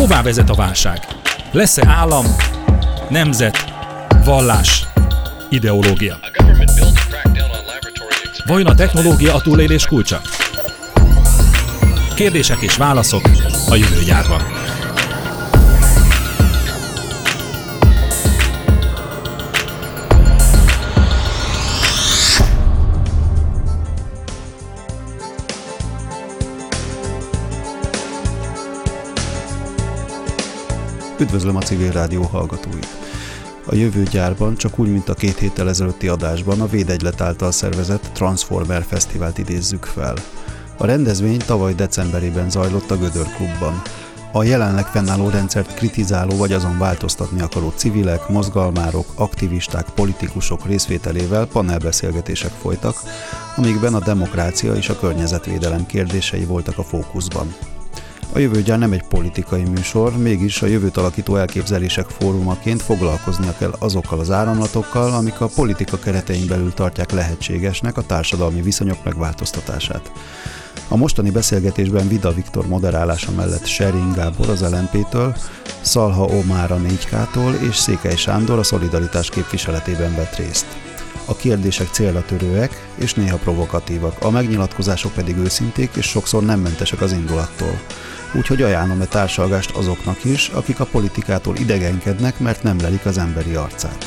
Hová vezet a válság? Lesz-e állam, nemzet, vallás, ideológia? Vajon a technológia a túlélés kulcsa? Kérdések és válaszok a jövőgyárban. Üdvözlöm a civil rádió hallgatóit! A jövő gyárban, csak úgy, mint a két héttel ezelőtti adásban, a Védegylet által szervezett Transformer Fesztivált idézzük fel. A rendezvény tavaly decemberében zajlott a Gödör Klubban. A jelenleg fennálló rendszert kritizáló vagy azon változtatni akaró civilek, mozgalmárok, aktivisták, politikusok részvételével panelbeszélgetések folytak, amikben a demokrácia és a környezetvédelem kérdései voltak a fókuszban. A jövőgyár nem egy politikai műsor, mégis a jövőt alakító elképzelések fórumaként foglalkoznia kell azokkal az áramlatokkal, amik a politika keretein belül tartják lehetségesnek a társadalmi viszonyok megváltoztatását. A mostani beszélgetésben Vida Viktor moderálása mellett Sherin Gábor az LNP-től, Szalha Omár a 4K-tól és Székely Sándor a Szolidaritás képviseletében vett részt. A kérdések célra törőek és néha provokatívak, a megnyilatkozások pedig őszinték és sokszor nem mentesek az indulattól úgyhogy ajánlom a társalgást azoknak is, akik a politikától idegenkednek, mert nem lelik az emberi arcát.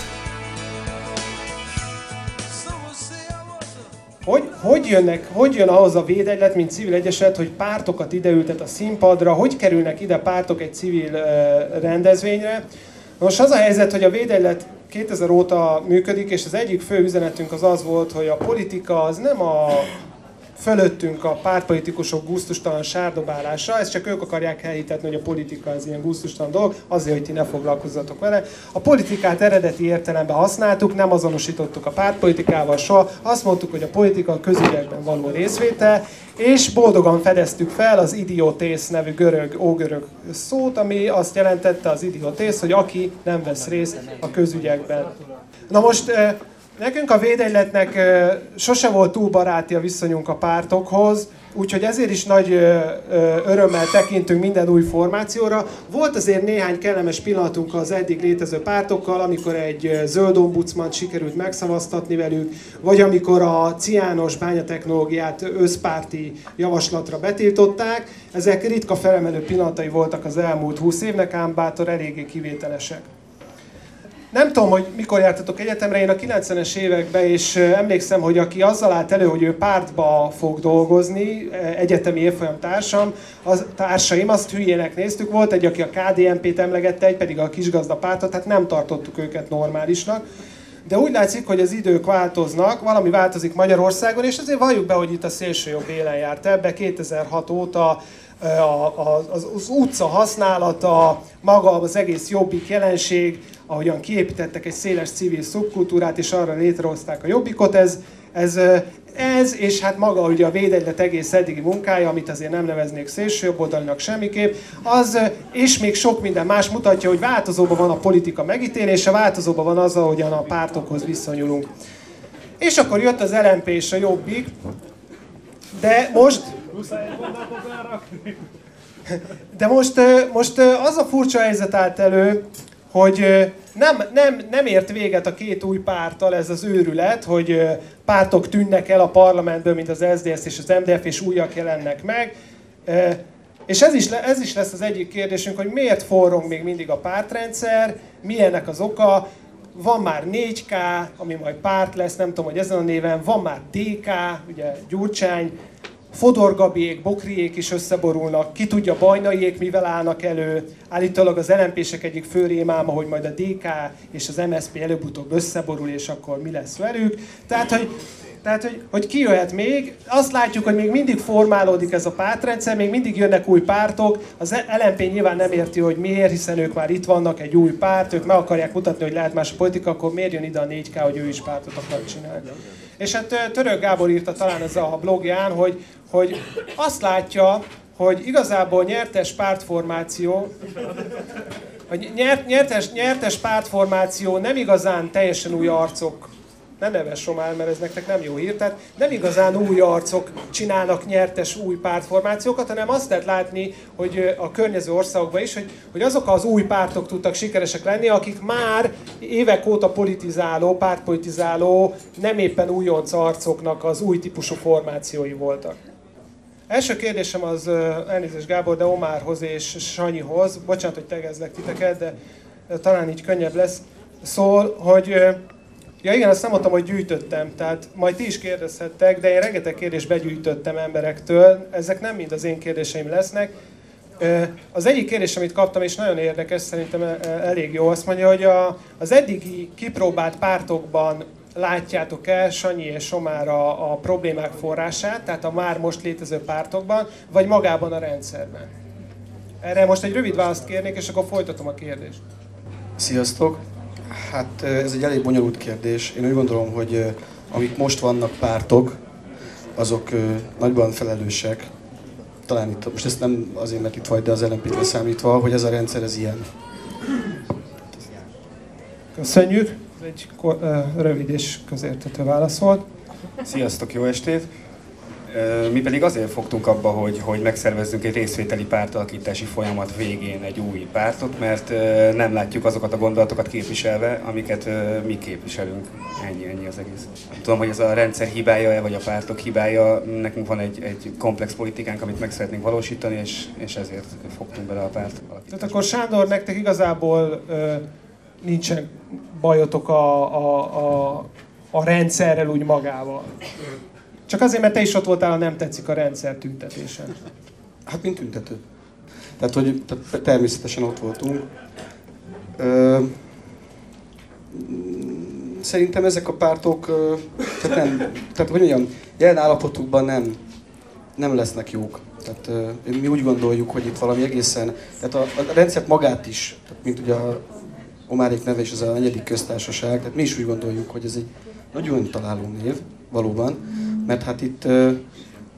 Hogy, hogy, jönnek, hogy jön ahhoz a védegylet, mint civil egyeset, hogy pártokat ideültet a színpadra, hogy kerülnek ide pártok egy civil rendezvényre? Most az a helyzet, hogy a védegylet 2000 óta működik, és az egyik fő üzenetünk az az volt, hogy a politika az nem a fölöttünk a pártpolitikusok gusztustalan sárdobálása, ezt csak ők akarják elhitetni, hogy a politika az ilyen gusztustalan dolog, azért, hogy ti ne foglalkozzatok vele. A politikát eredeti értelemben használtuk, nem azonosítottuk a pártpolitikával soha, azt mondtuk, hogy a politika a közügyekben való részvétel, és boldogan fedeztük fel az idiotész nevű görög, ógörög szót, ami azt jelentette az idiotész, hogy aki nem vesz részt a közügyekben. Na most Nekünk a védegyletnek sose volt túl baráti a viszonyunk a pártokhoz, úgyhogy ezért is nagy örömmel tekintünk minden új formációra. Volt azért néhány kellemes pillanatunk az eddig létező pártokkal, amikor egy zöld ombudsman sikerült megszavaztatni velük, vagy amikor a ciános bányatechnológiát összpárti javaslatra betiltották. Ezek ritka felemelő pillanatai voltak az elmúlt 20 évnek, ám bátor eléggé kivételesek. Nem tudom, hogy mikor jártatok egyetemre, én a 90-es években, és emlékszem, hogy aki azzal állt elő, hogy ő pártba fog dolgozni, egyetemi évfolyam társam, az, társaim, azt hülyének néztük. Volt egy, aki a KDNP-t emlegette, egy pedig a kisgazda pártot, tehát nem tartottuk őket normálisnak. De úgy látszik, hogy az idők változnak, valami változik Magyarországon, és azért valljuk be, hogy itt a szélső jobb élen járt ebbe. 2006 óta az, az utca használata, maga az egész jobbik jelenség, ahogyan kiépítettek egy széles civil szubkultúrát, és arra létrehozták a jobbikot, ez, ez, ez, és hát maga ugye a védegylet egész eddigi munkája, amit azért nem neveznék szélsőjobboldalinak semmiképp, az, és még sok minden más mutatja, hogy változóban van a politika megítélése, változóban van az, ahogyan a pártokhoz viszonyulunk. És akkor jött az LMP és a Jobbik, de most... De most, most az a furcsa helyzet állt elő, hogy nem, nem, nem ért véget a két új párttal ez az őrület, hogy pártok tűnnek el a parlamentből, mint az SZDSZ és az MDF, és újak jelennek meg. És ez is, ez is lesz az egyik kérdésünk, hogy miért forrong még mindig a pártrendszer, milyennek az oka, van már 4K, ami majd párt lesz, nem tudom, hogy ezen a néven, van már DK, ugye Gyurcsány, Fodor Gabiék, Bokriék is összeborulnak, ki tudja Bajnaiék mivel állnak elő, állítólag az lmp egyik fő rémáma, hogy majd a DK és az MSP előbb-utóbb összeborul, és akkor mi lesz velük. Tehát, hogy tehát, hogy, hogy ki jöhet még, azt látjuk, hogy még mindig formálódik ez a pártrendszer, még mindig jönnek új pártok. Az LNP nyilván nem érti, hogy miért, hiszen ők már itt vannak, egy új párt, ők meg akarják mutatni, hogy lehet más a politika, akkor miért jön ide a 4K, hogy ő is pártot akar csinálni. És hát Török Gábor írta talán ez a blogján, hogy, hogy azt látja, hogy igazából nyertes pártformáció, hogy nyert, nyertes, nyertes pártformáció nem igazán teljesen új arcok ne neves Somár, mert ez nektek nem jó hír. Tehát nem igazán új arcok csinálnak nyertes új pártformációkat, hanem azt lehet látni, hogy a környező országokban is, hogy, hogy azok az új pártok tudtak sikeresek lenni, akik már évek óta politizáló, pártpolitizáló, nem éppen újonc arcoknak az új típusú formációi voltak. Első kérdésem az elnézést Gábor, de Omárhoz és Sanyihoz, bocsánat, hogy tegezlek titeket, de talán így könnyebb lesz, szól, hogy ja igen, azt nem mondtam, hogy gyűjtöttem, tehát majd ti is kérdezhettek, de én rengeteg kérdést begyűjtöttem emberektől, ezek nem mind az én kérdéseim lesznek. Az egyik kérdés, amit kaptam, és nagyon érdekes, szerintem elég jó, azt mondja, hogy az eddigi kipróbált pártokban látjátok el Sanyi és Somár a, a problémák forrását, tehát a már most létező pártokban, vagy magában a rendszerben? Erre most egy rövid választ kérnék, és akkor folytatom a kérdést. Sziasztok! Hát ez egy elég bonyolult kérdés. Én úgy gondolom, hogy amik most vannak pártok, azok nagyban felelősek. Talán itt, most ezt nem azért, mert itt vagy, de az lmp számítva, hogy ez a rendszer ez ilyen. Köszönjük! Egy rövid és közértető válasz volt. Sziasztok, jó estét! Mi pedig azért fogtunk abba, hogy, hogy megszervezzünk egy részvételi pártalakítási folyamat végén egy új pártot, mert nem látjuk azokat a gondolatokat képviselve, amiket mi képviselünk. Ennyi, ennyi az egész. Nem tudom, hogy ez a rendszer hibája-e, vagy a pártok hibája. Nekünk van egy, egy komplex politikánk, amit meg szeretnénk valósítani, és, és ezért fogtunk bele a párt Tehát akkor Sándor, nektek igazából nincsen bajotok a, a, a, a rendszerrel úgy magával. Csak azért, mert te is ott voltál, a nem tetszik a rendszer tüntetésen. Hát, mint tüntető. Tehát, hogy természetesen ott voltunk. Ö, szerintem ezek a pártok, tehát nem, tehát hogy mondjam, jelen állapotukban nem, nem lesznek jók. Tehát mi úgy gondoljuk, hogy itt valami egészen, tehát a, a rendszert magát is, tehát mint ugye a Omárék neve is az a negyedik köztársaság, tehát mi is úgy gondoljuk, hogy ez egy nagyon találó név, valóban, mert hát itt,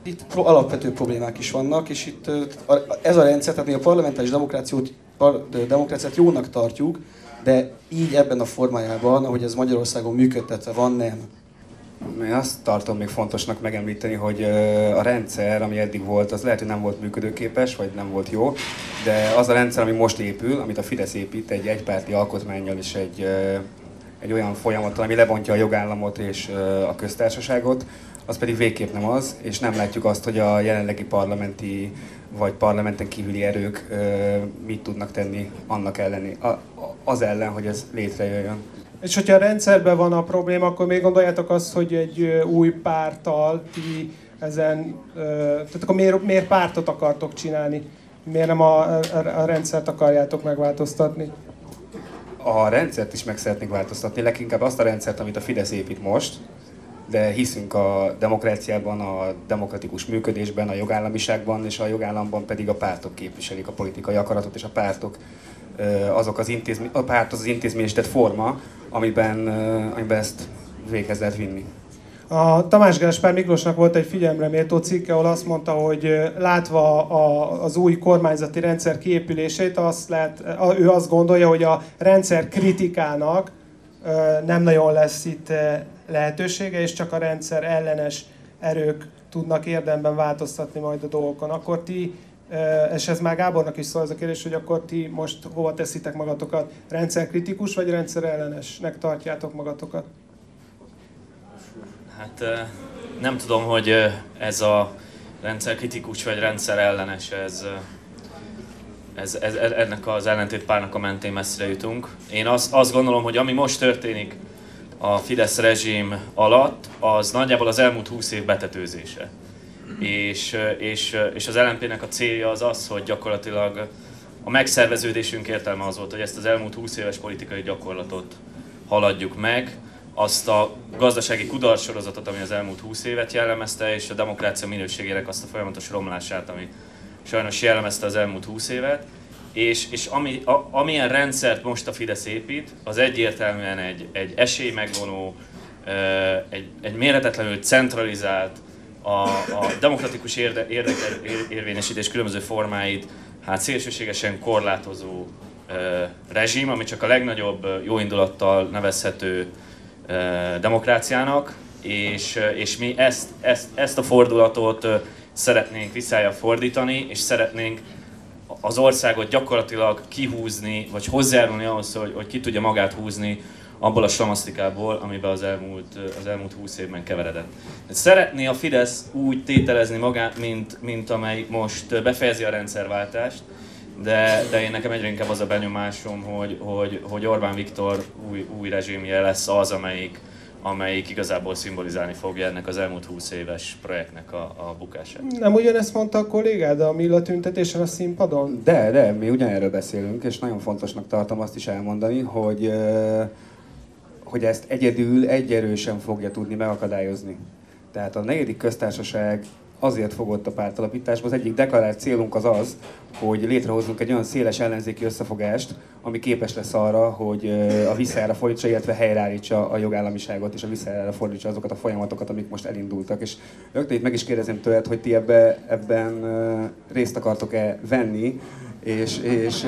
itt alapvető problémák is vannak, és itt ez a rendszer, tehát mi a parlamentáris demokrációt, demokráciát jónak tartjuk, de így ebben a formájában, ahogy ez Magyarországon működtetve van, nem. Én azt tartom még fontosnak megemlíteni, hogy a rendszer, ami eddig volt, az lehet, hogy nem volt működőképes, vagy nem volt jó, de az a rendszer, ami most épül, amit a Fidesz épít, egy egypárti alkotmányjal és egy, egy olyan folyamattal, ami lebontja a jogállamot és a köztársaságot, az pedig végképp nem az, és nem látjuk azt, hogy a jelenlegi parlamenti vagy parlamenten kívüli erők mit tudnak tenni annak elleni, az ellen, hogy ez létrejöjjön. És hogyha a rendszerben van a probléma, akkor még gondoljátok azt, hogy egy új párttal ti ezen, tehát akkor miért, miért pártot akartok csinálni? Miért nem a, a, a rendszert akarjátok megváltoztatni? A rendszert is meg szeretnénk változtatni, leginkább azt a rendszert, amit a Fidesz épít most, de hiszünk a demokráciában, a demokratikus működésben, a jogállamiságban, és a jogállamban pedig a pártok képviselik a politikai akaratot, és a pártok azok az intézmény, a párt az, az intézményesített forma, amiben, amiben ezt véghez lehet vinni. A Tamás Gáspár Miklósnak volt egy figyelemre méltó cikke, ahol azt mondta, hogy látva a, az új kormányzati rendszer kiépülését, azt lehet, ő azt gondolja, hogy a rendszer kritikának nem nagyon lesz itt lehetősége, és csak a rendszer ellenes erők tudnak érdemben változtatni majd a dolgokon. Akkor ti és ez már Gábornak is szól ez a kérdés, hogy akkor ti most hova teszitek magatokat? Rendszerkritikus vagy rendszerellenesnek tartjátok magatokat? Hát nem tudom, hogy ez a rendszerkritikus vagy rendszerellenes, ez, ez, ez, ennek az ellentétpárnak a mentén messzire jutunk. Én azt, azt gondolom, hogy ami most történik a Fidesz rezsim alatt, az nagyjából az elmúlt 20 év betetőzése és, és, és az LNP-nek a célja az az, hogy gyakorlatilag a megszerveződésünk értelme az volt, hogy ezt az elmúlt 20 éves politikai gyakorlatot haladjuk meg, azt a gazdasági kudarcsorozatot, ami az elmúlt 20 évet jellemezte, és a demokrácia minőségének azt a folyamatos romlását, ami sajnos jellemezte az elmúlt 20 évet. És, és ami, a, amilyen rendszert most a Fidesz épít, az egyértelműen egy, egy esélymegvonó, egy, egy méretetlenül centralizált, a, a demokratikus érde, érdeke, érvényesítés különböző formáit hát szélsőségesen korlátozó ö, rezsim, ami csak a legnagyobb jóindulattal nevezhető demokráciának, és, és mi ezt, ezt, ezt a fordulatot szeretnénk visszája fordítani, és szeretnénk az országot gyakorlatilag kihúzni, vagy hozzájárulni ahhoz, hogy, hogy ki tudja magát húzni abból a slamasztikából, amiben az elmúlt, az elmúlt 20 évben keveredett. Szeretné a Fidesz úgy tételezni magát, mint, mint amely most befejezi a rendszerváltást, de, de én nekem egyre inkább az a benyomásom, hogy, hogy, hogy Orbán Viktor új, új rezsimje lesz az, amelyik, amelyik igazából szimbolizálni fogja ennek az elmúlt 20 éves projektnek a, a bukását. Nem ugyanezt mondta a kollégád a Milla tüntetésen a színpadon? De, de, mi ugyanerről beszélünk, és nagyon fontosnak tartom azt is elmondani, hogy, hogy ezt egyedül egy erősen fogja tudni megakadályozni. Tehát a negyedik köztársaság azért fogott a pártalapításba. Az egyik deklarált célunk az az, hogy létrehozunk egy olyan széles ellenzéki összefogást, ami képes lesz arra, hogy a visszájára fordítsa, illetve helyreállítsa a jogállamiságot, és a visszájára fordítsa azokat a folyamatokat, amik most elindultak. És rögtön itt meg is kérdezem tőled, hogy ti ebbe, ebben részt akartok-e venni, és, és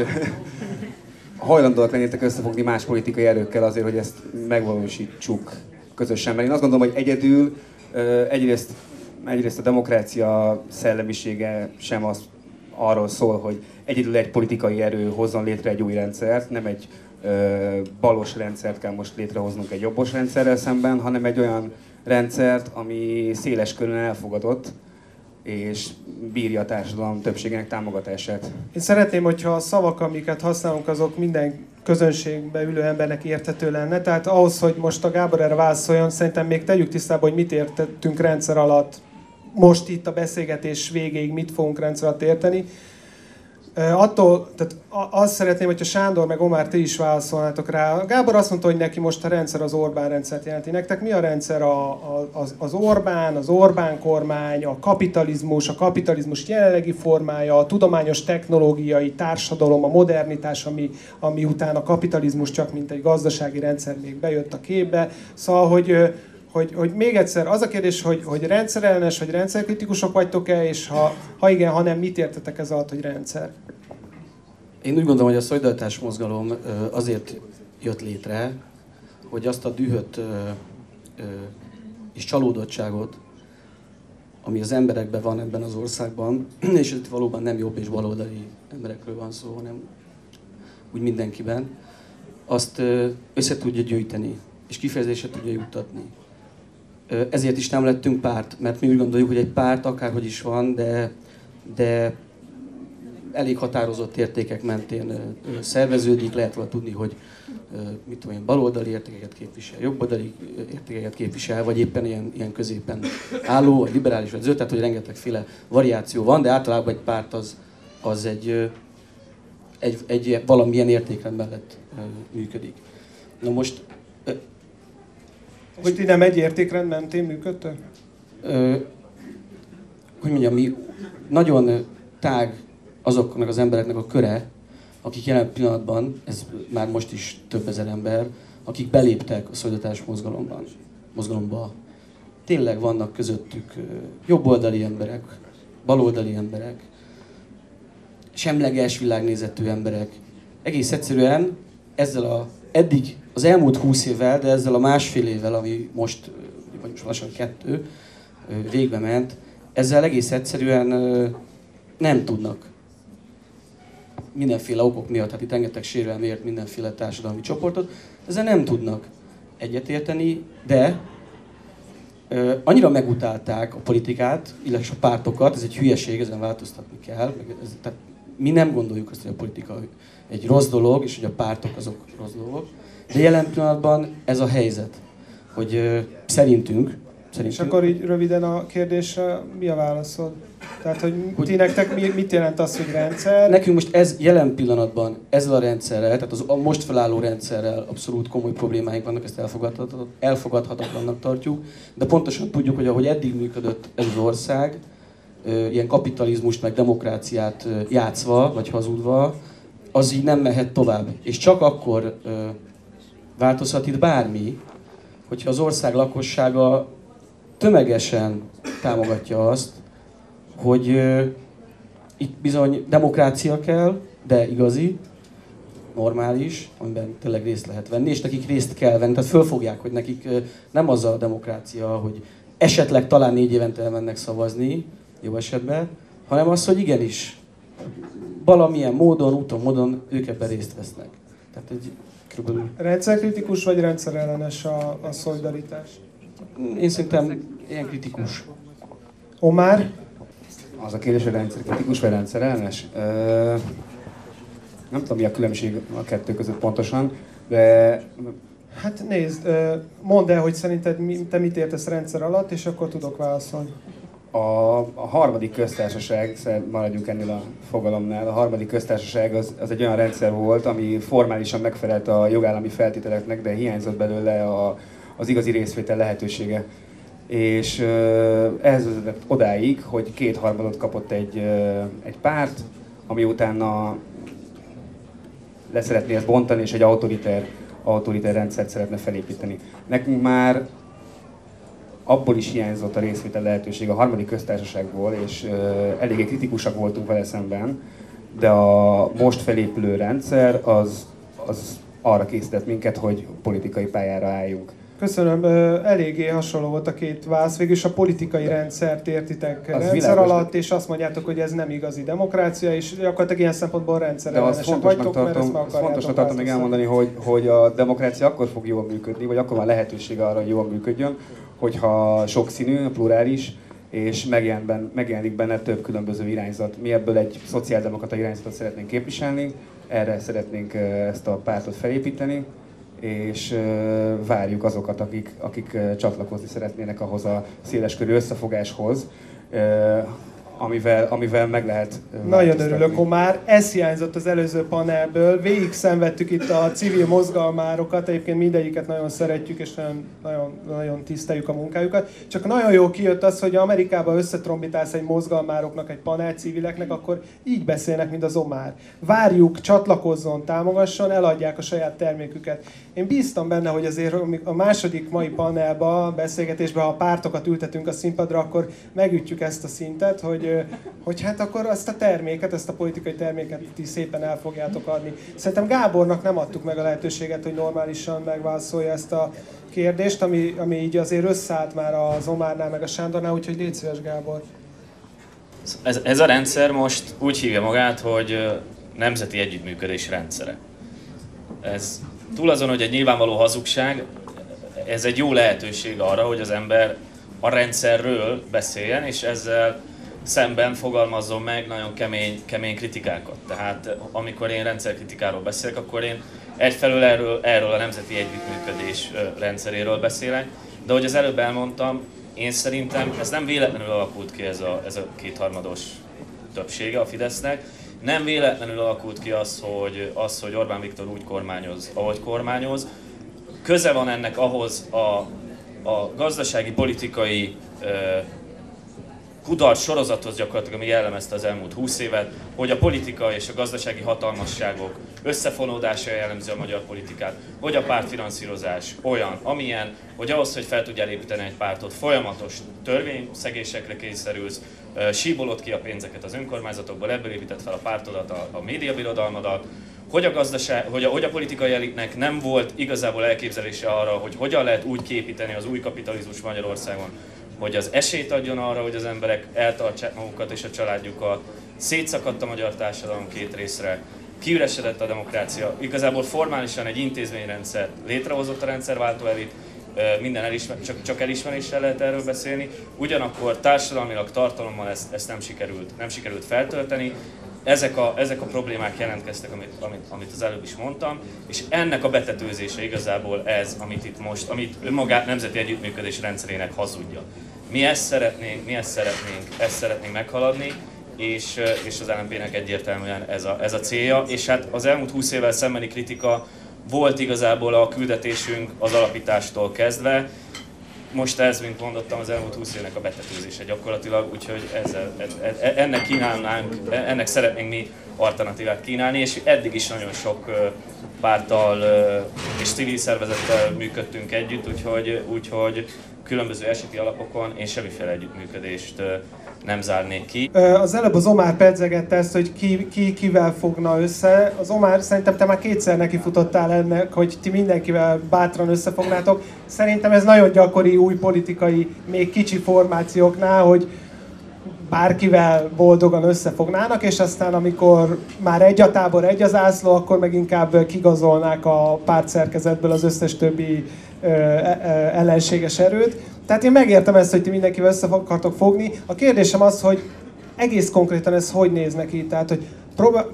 hajlandóak lennétek összefogni más politikai erőkkel azért, hogy ezt megvalósítsuk közösen. Mert én azt gondolom, hogy egyedül egyrészt egyrészt a demokrácia szellemisége sem az arról szól, hogy egyedül egy politikai erő hozzon létre egy új rendszert, nem egy ö, balos rendszert kell most létrehoznunk egy jobbos rendszerrel szemben, hanem egy olyan rendszert, ami széles körön elfogadott, és bírja a társadalom többségének támogatását. Én szeretném, hogyha a szavak, amiket használunk, azok minden közönségbe ülő embernek érthető lenne. Tehát ahhoz, hogy most a Gábor erre válaszoljon, szerintem még tegyük tisztába, hogy mit értettünk rendszer alatt most itt a beszélgetés végéig mit fogunk rendszer alatt érteni. Attól, tehát azt szeretném, hogyha Sándor meg Omar ti is válaszolnátok rá. Gábor azt mondta, hogy neki most a rendszer az Orbán rendszert jelenti. Nektek mi a rendszer a, a, az, az Orbán, az Orbán kormány, a kapitalizmus, a kapitalizmus jelenlegi formája, a tudományos technológiai társadalom, a modernitás, ami, ami után a kapitalizmus csak mint egy gazdasági rendszer még bejött a képbe. Szóval, hogy hogy, hogy még egyszer az a kérdés, hogy, hogy rendszerellenes vagy rendszerkritikusok vagytok-e, és ha, ha igen, ha nem, mit értetek ez alatt, hogy rendszer? Én úgy gondolom, hogy a szolidaritás mozgalom azért jött létre, hogy azt a dühöt és csalódottságot, ami az emberekben van ebben az országban, és itt valóban nem jobb és baloldali emberekről van szó, hanem úgy mindenkiben, azt össze tudja gyűjteni, és kifejezésre tudja juttatni. Ezért is nem lettünk párt, mert mi úgy gondoljuk, hogy egy párt akárhogy is van, de, de elég határozott értékek mentén szerveződik, lehet volna tudni, hogy mit tudom én, baloldali értékeket képvisel, jobboldali értékeket képvisel, vagy éppen ilyen, ilyen középen álló, vagy liberális, vagy zöld, tehát hogy rengetegféle variáció van, de általában egy párt az, az egy, egy, egy valamilyen értékrend mellett működik. Na most hogy ti nem egy értékrend mentén működtök? Ö, hogy mondjam, mi nagyon tág azoknak az embereknek a köre, akik jelen pillanatban, ez már most is több ezer ember, akik beléptek a szolidatás mozgalomban, mozgalomba. Tényleg vannak közöttük jobboldali emberek, baloldali emberek, semleges világnézetű emberek. Egész egyszerűen ezzel a eddig az elmúlt húsz évvel, de ezzel a másfél évvel, ami most, vagy most lassan kettő, végbe ment, ezzel egész egyszerűen nem tudnak mindenféle okok miatt, hát itt rengeteg sérelem mindenféle társadalmi csoportot, ezzel nem tudnak egyetérteni, de ö, annyira megutálták a politikát, illetve a pártokat, ez egy hülyeség, ezen változtatni kell. Meg ez, tehát mi nem gondoljuk azt, hogy a politika egy rossz dolog, és hogy a pártok azok rossz dolgok. De jelen pillanatban ez a helyzet, hogy ö, szerintünk, szerintünk... És akkor így röviden a kérdésre mi a válaszod? Tehát, hogy, hogy ti nektek mi, mit jelent az, hogy rendszer? Nekünk most ez jelen pillanatban ezzel a rendszerrel, tehát az a most felálló rendszerrel abszolút komoly problémáink vannak, ezt elfogadhatatlannak tartjuk, de pontosan tudjuk, hogy ahogy eddig működött ez az ország, ilyen kapitalizmust meg demokráciát játszva, vagy hazudva, az így nem mehet tovább. És csak akkor változhat itt bármi, hogyha az ország lakossága tömegesen támogatja azt, hogy itt bizony demokrácia kell, de igazi, normális, amiben tényleg részt lehet venni, és nekik részt kell venni. Tehát fölfogják, hogy nekik nem az a demokrácia, hogy esetleg talán négy évente elmennek szavazni, jó esetben, hanem az, hogy igenis, valamilyen módon, úton, módon ők ebben részt vesznek. Tehát egy körülbelül... Rendszerkritikus vagy rendszerellenes a, a szolidaritás? Én szerintem ilyen kritikus. Omár? Az a kérdés, hogy rendszerkritikus vagy rendszerellenes? Ö, nem tudom, mi a különbség a kettő között pontosan, de Hát nézd, mondd el, hogy szerinted te mit értesz rendszer alatt, és akkor tudok válaszolni. A, a harmadik köztársaság, maradjunk ennél a fogalomnál, a harmadik köztársaság az, az egy olyan rendszer volt, ami formálisan megfelelt a jogállami feltételeknek, de hiányzott belőle a, az igazi részvétel lehetősége. És ehhez vezetett odáig, hogy kétharmadot kapott egy, egy párt, ami utána leszeretné ezt bontani, és egy autoriter, autoriter rendszert szeretne felépíteni. Nekünk már abból is hiányzott a részvétel lehetőség a harmadik köztársaságból, és eléggé kritikusak voltunk vele szemben, de a most felépülő rendszer az, az arra készített minket, hogy politikai pályára álljunk. Köszönöm, eléggé hasonló volt a két válasz. Végülis a politikai rendszert értitek az rendszer világos, alatt, és azt mondjátok, hogy ez nem igazi demokrácia, és gyakorlatilag ilyen szempontból rendszerellenesek vagytok, tartom, mert ezt fontosnak tartom még elmondani, hogy, hogy a demokrácia akkor fog jól működni, vagy akkor van lehetősége arra, hogy jól működjön, hogyha sokszínű, plurális, és megjelenik benne több különböző irányzat. Mi ebből egy szociáldemokrata irányzatot szeretnénk képviselni, erre szeretnénk ezt a pártot felépíteni, és várjuk azokat, akik, akik csatlakozni szeretnének ahhoz a széleskörű összefogáshoz, amivel, amivel meg lehet Nagyon örülök, Omár. Ez hiányzott az előző panelből. Végig szenvedtük itt a civil mozgalmárokat, egyébként mindegyiket nagyon szeretjük, és nagyon, nagyon, nagyon tiszteljük a munkájukat. Csak nagyon jó kijött az, hogy Amerikában összetrombitálsz egy mozgalmároknak, egy panel civileknek, akkor így beszélnek, mint az Omár. Várjuk, csatlakozzon, támogasson, eladják a saját terméküket. Én bíztam benne, hogy azért a második mai panelban, beszélgetésben, ha pártokat ültetünk a színpadra, akkor megütjük ezt a szintet, hogy hogy, hát akkor azt a terméket, ezt a politikai terméket ti szépen el fogjátok adni. Szerintem Gábornak nem adtuk meg a lehetőséget, hogy normálisan megválaszolja ezt a kérdést, ami, ami így azért összeállt már az Omárnál, meg a Sándornál, úgyhogy légy szíves, Gábor. Ez, ez a rendszer most úgy hívja magát, hogy nemzeti együttműködés rendszere. Ez túl azon, hogy egy nyilvánvaló hazugság, ez egy jó lehetőség arra, hogy az ember a rendszerről beszéljen, és ezzel szemben fogalmazzon meg nagyon kemény, kemény kritikákat. Tehát amikor én rendszerkritikáról beszélek, akkor én egyfelől erről, erről a nemzeti együttműködés rendszeréről beszélek, de ahogy az előbb elmondtam, én szerintem ez nem véletlenül alakult ki ez a, ez a kétharmados többsége a Fidesznek, nem véletlenül alakult ki az, hogy, az, hogy Orbán Viktor úgy kormányoz, ahogy kormányoz. Köze van ennek ahhoz a, a gazdasági, politikai kudarc sorozathoz gyakorlatilag, ami jellemezte az elmúlt 20 évet, hogy a politika és a gazdasági hatalmasságok összefonódása jellemzi a magyar politikát, hogy a pártfinanszírozás olyan, amilyen, hogy ahhoz, hogy fel tudjál építeni egy pártot, folyamatos törvényszegésekre kényszerülsz, síbolod ki a pénzeket az önkormányzatokból, ebből épített fel a pártodat, a, a médiabirodalmadat, hogy a, gazdaság, hogy, a, hogy a politikai elitnek nem volt igazából elképzelése arra, hogy hogyan lehet úgy képíteni az új kapitalizmus Magyarországon, hogy az esélyt adjon arra, hogy az emberek eltartsák magukat és a családjukat. Szétszakadt a magyar társadalom két részre, kiüresedett a demokrácia. Igazából formálisan egy intézményrendszer létrehozott a rendszerváltó elit, minden elismer, csak, csak elismeréssel lehet erről beszélni, ugyanakkor társadalmilag tartalommal ezt, ezt nem, sikerült, nem sikerült feltölteni, ezek a, ezek a problémák jelentkeztek, amit, amit, amit az előbb is mondtam, és ennek a betetőzése igazából ez, amit itt most, amit önmagát nemzeti együttműködés rendszerének hazudja. Mi ezt szeretnénk, mi ezt szeretnénk, ezt szeretnénk meghaladni, és, és az LNP-nek egyértelműen ez a, ez a célja, és hát az elmúlt 20 évvel szembeni kritika volt igazából a küldetésünk az alapítástól kezdve, most ez, mint mondottam, az elmúlt 20 évnek a betetőzése gyakorlatilag, úgyhogy ezzel, e, e, e, ennek kínálnánk, ennek szeretnénk mi alternatívát kínálni, és eddig is nagyon sok párttal és civil szervezettel működtünk együtt, úgyhogy, úgyhogy különböző eseti alapokon én semmiféle együttműködést nem zárnék ki. Az előbb az Omár pedzegette ezt, hogy ki, ki kivel fogna össze. Az Omár, szerintem te már kétszer neki futottál ennek, hogy ti mindenkivel bátran összefognátok. Szerintem ez nagyon gyakori új politikai, még kicsi formációknál, hogy bárkivel boldogan összefognának, és aztán amikor már egy a tábor, egy az ászló, akkor meg inkább kigazolnák a pártszerkezetből az összes többi ö, ö, ellenséges erőt. Tehát én megértem ezt, hogy ti mindenkivel össze akartok fogni. A kérdésem az, hogy egész konkrétan ez hogy néz neki? Tehát, hogy próbál,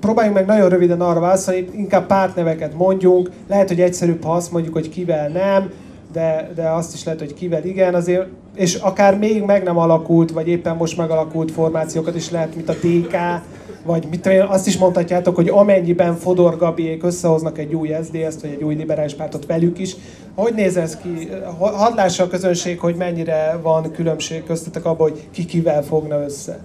próbáljunk meg nagyon röviden arra válaszolni, inkább pártneveket mondjunk, lehet, hogy egyszerűbb, ha azt mondjuk, hogy kivel nem, de, de azt is lehet, hogy kivel igen, azért, és akár még meg nem alakult, vagy éppen most megalakult formációkat is lehet, mint a DK, vagy mit tudom, azt is mondhatjátok, hogy amennyiben Fodor Gabiék összehoznak egy új SZDSZ-t, vagy egy új liberális pártot velük is, hogy néz ez ki? Hadd lássa a közönség, hogy mennyire van különbség köztetek abban, hogy ki kivel fogna össze.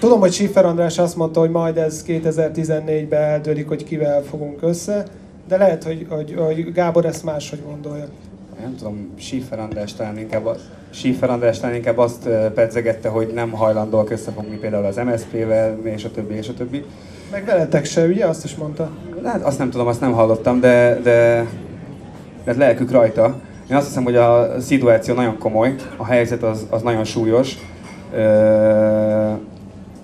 Tudom, hogy Schiffer András azt mondta, hogy majd ez 2014-ben eldőlik, hogy kivel fogunk össze, de lehet, hogy, hogy, hogy Gábor ezt máshogy gondolja nem tudom, Schiffer András talán inkább, Schiffer András talán inkább azt pedzegette, hogy nem hajlandóak összefogni például az MSZP-vel, és a többi, és a többi. Meg veletek se, ugye? Azt is mondta. Hát azt nem tudom, azt nem hallottam, de, de, de lelkük rajta. Én azt hiszem, hogy a szituáció nagyon komoly, a helyzet az, az nagyon súlyos.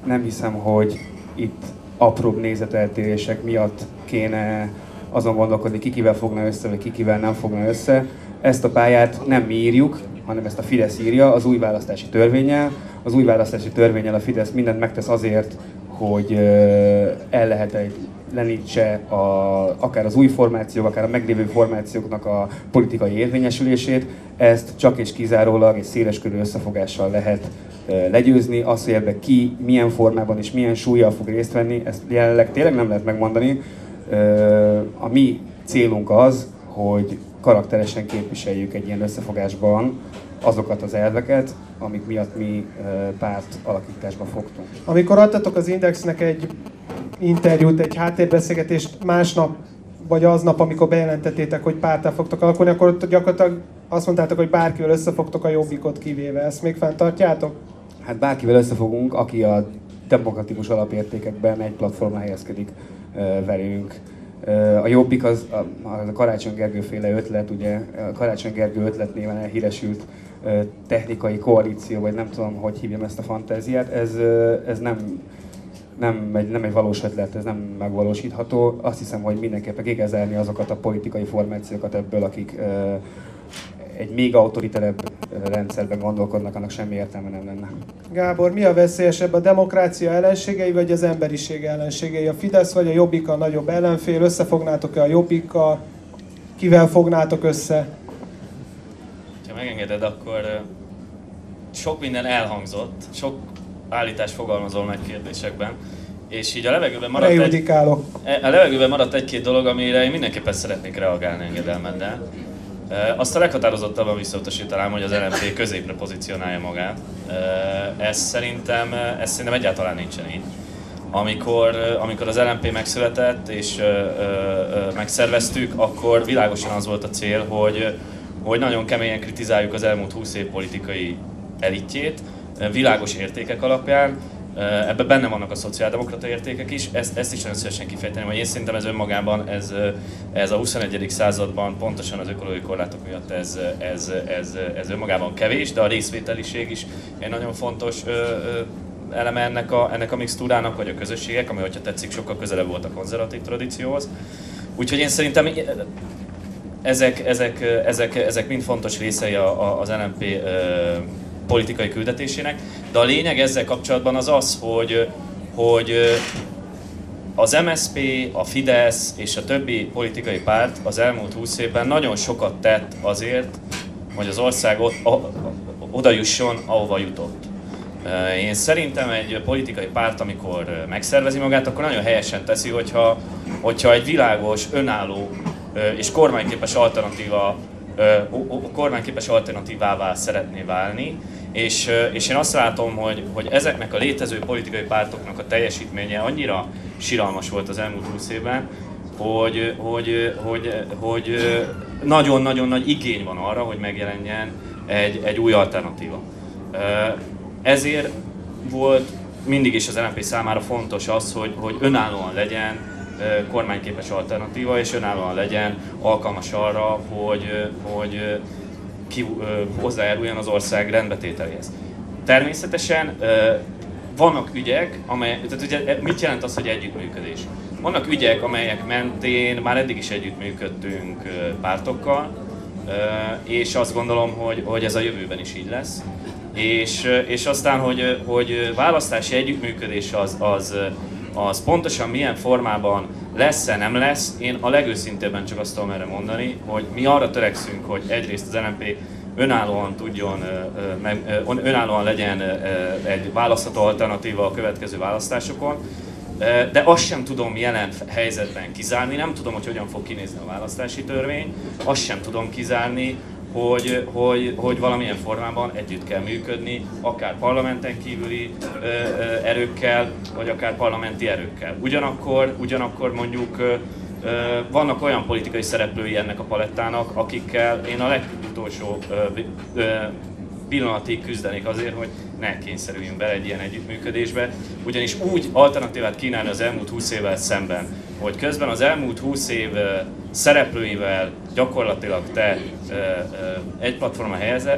Nem hiszem, hogy itt apróbb nézeteltérések miatt kéne azon gondolkodni, ki kivel fogna össze, vagy ki kivel nem fogna össze ezt a pályát nem mi írjuk, hanem ezt a Fidesz írja az új választási törvényel. Az új választási törvényel a Fidesz mindent megtesz azért, hogy el lehet lenítse a, akár az új formációk, akár a meglévő formációknak a politikai érvényesülését. Ezt csak és kizárólag egy széleskörű összefogással lehet legyőzni. Az, hogy ebbe ki, milyen formában és milyen súlyjal fog részt venni, ezt jelenleg tényleg nem lehet megmondani. A mi célunk az, hogy karakteresen képviseljük egy ilyen összefogásban azokat az elveket, amik miatt mi párt alakításba fogtunk. Amikor adtatok az Indexnek egy interjút, egy háttérbeszélgetést másnap, vagy aznap, amikor bejelentettétek, hogy pártá fogtok alakulni, akkor ott gyakorlatilag azt mondtátok, hogy bárkivel összefogtok a jobbikot kivéve. Ezt még fenntartjátok? Hát bárkivel összefogunk, aki a demokratikus alapértékekben egy platformra helyezkedik velünk. A Jobbik az a, az a Karácsony Gergő féle ötlet, ugye? A Karácsony Gergő ötlet néven elhíresült technikai koalíció, vagy nem tudom, hogy hívjam ezt a fantáziát, ez, ez nem, nem, egy, nem egy valós ötlet, ez nem megvalósítható. Azt hiszem, hogy mindenképpen ki azokat a politikai formációkat ebből, akik egy még autoriterebb rendszerben gondolkodnak, annak semmi értelme nem lenne. Gábor, mi a veszélyesebb, a demokrácia ellenségei, vagy az emberiség ellenségei? A Fidesz vagy a Jobbik a nagyobb ellenfél? Összefognátok-e a Jobbikkal? Kivel fognátok össze? Ha megengeded, akkor sok minden elhangzott, sok állítás fogalmazol meg kérdésekben, és így a levegőben maradt, egy, a levegőben maradt egy-két dolog, amire én mindenképpen szeretnék reagálni engedelmeddel. Azt a leghatározottabban visszautasítanám, hogy az LMP középre pozícionálja magát. Ez szerintem, ez szerintem egyáltalán nincsen így. Amikor, amikor az LMP megszületett és megszerveztük, akkor világosan az volt a cél, hogy, hogy nagyon keményen kritizáljuk az elmúlt 20 év politikai elitjét, világos értékek alapján, Ebben benne vannak a szociáldemokrata értékek is, ezt, ezt is nagyon szívesen kifejteni, hogy én szerintem ez önmagában, ez, ez a 21. században pontosan az ökológiai korlátok miatt ez, ez, ez, ez önmagában kevés, de a részvételiség is egy nagyon fontos eleme ennek a, ennek a mixtúrának, vagy a közösségek, ami, hogyha tetszik, sokkal közelebb volt a konzervatív tradícióhoz. Úgyhogy én szerintem ezek, ezek, ezek, ezek mind fontos részei az NMP politikai küldetésének, de a lényeg ezzel kapcsolatban az az, hogy, hogy az MSP, a Fidesz és a többi politikai párt az elmúlt 20 évben nagyon sokat tett azért, hogy az ország oda jusson, ahova jutott. Én szerintem egy politikai párt, amikor megszervezi magát, akkor nagyon helyesen teszi, hogyha, hogyha egy világos, önálló és kormányképes alternatíva kormányképes alternatívává szeretné válni, és, és én azt látom, hogy, hogy ezeknek a létező politikai pártoknak a teljesítménye annyira siralmas volt az elmúlt 20 évben, hogy, hogy, hogy, hogy nagyon-nagyon nagy igény van arra, hogy megjelenjen egy, egy új alternatíva. ezért volt mindig is az LNP számára fontos az, hogy, hogy önállóan legyen kormányképes alternatíva, és önállóan legyen alkalmas arra, hogy, hogy ki, hozzájáruljon az ország rendbetételéhez. Természetesen vannak ügyek, amelyek, tehát ugye mit jelent az, hogy együttműködés? Vannak ügyek, amelyek mentén már eddig is együttműködtünk pártokkal, és azt gondolom, hogy, hogy ez a jövőben is így lesz. És, és aztán, hogy, hogy választási együttműködés az, az, az pontosan milyen formában lesz-e, nem lesz, én a legőszintébben csak azt tudom erre mondani, hogy mi arra törekszünk, hogy egyrészt az LNP önállóan tudjon, önállóan legyen egy választható alternatíva a következő választásokon, de azt sem tudom jelen helyzetben kizárni, nem tudom, hogy hogyan fog kinézni a választási törvény, azt sem tudom kizárni, hogy, hogy, hogy valamilyen formában együtt kell működni, akár parlamenten kívüli ö, ö, erőkkel, vagy akár parlamenti erőkkel. Ugyanakkor, ugyanakkor mondjuk ö, vannak olyan politikai szereplői ennek a palettának, akikkel én a legutolsó ö, ö, pillanatig küzdenék azért, hogy ne kényszerüljünk bele egy ilyen együttműködésbe, ugyanis úgy alternatívát kínálni az elmúlt 20 évvel szemben, hogy közben az elmúlt 20 év szereplőivel gyakorlatilag te egy platformon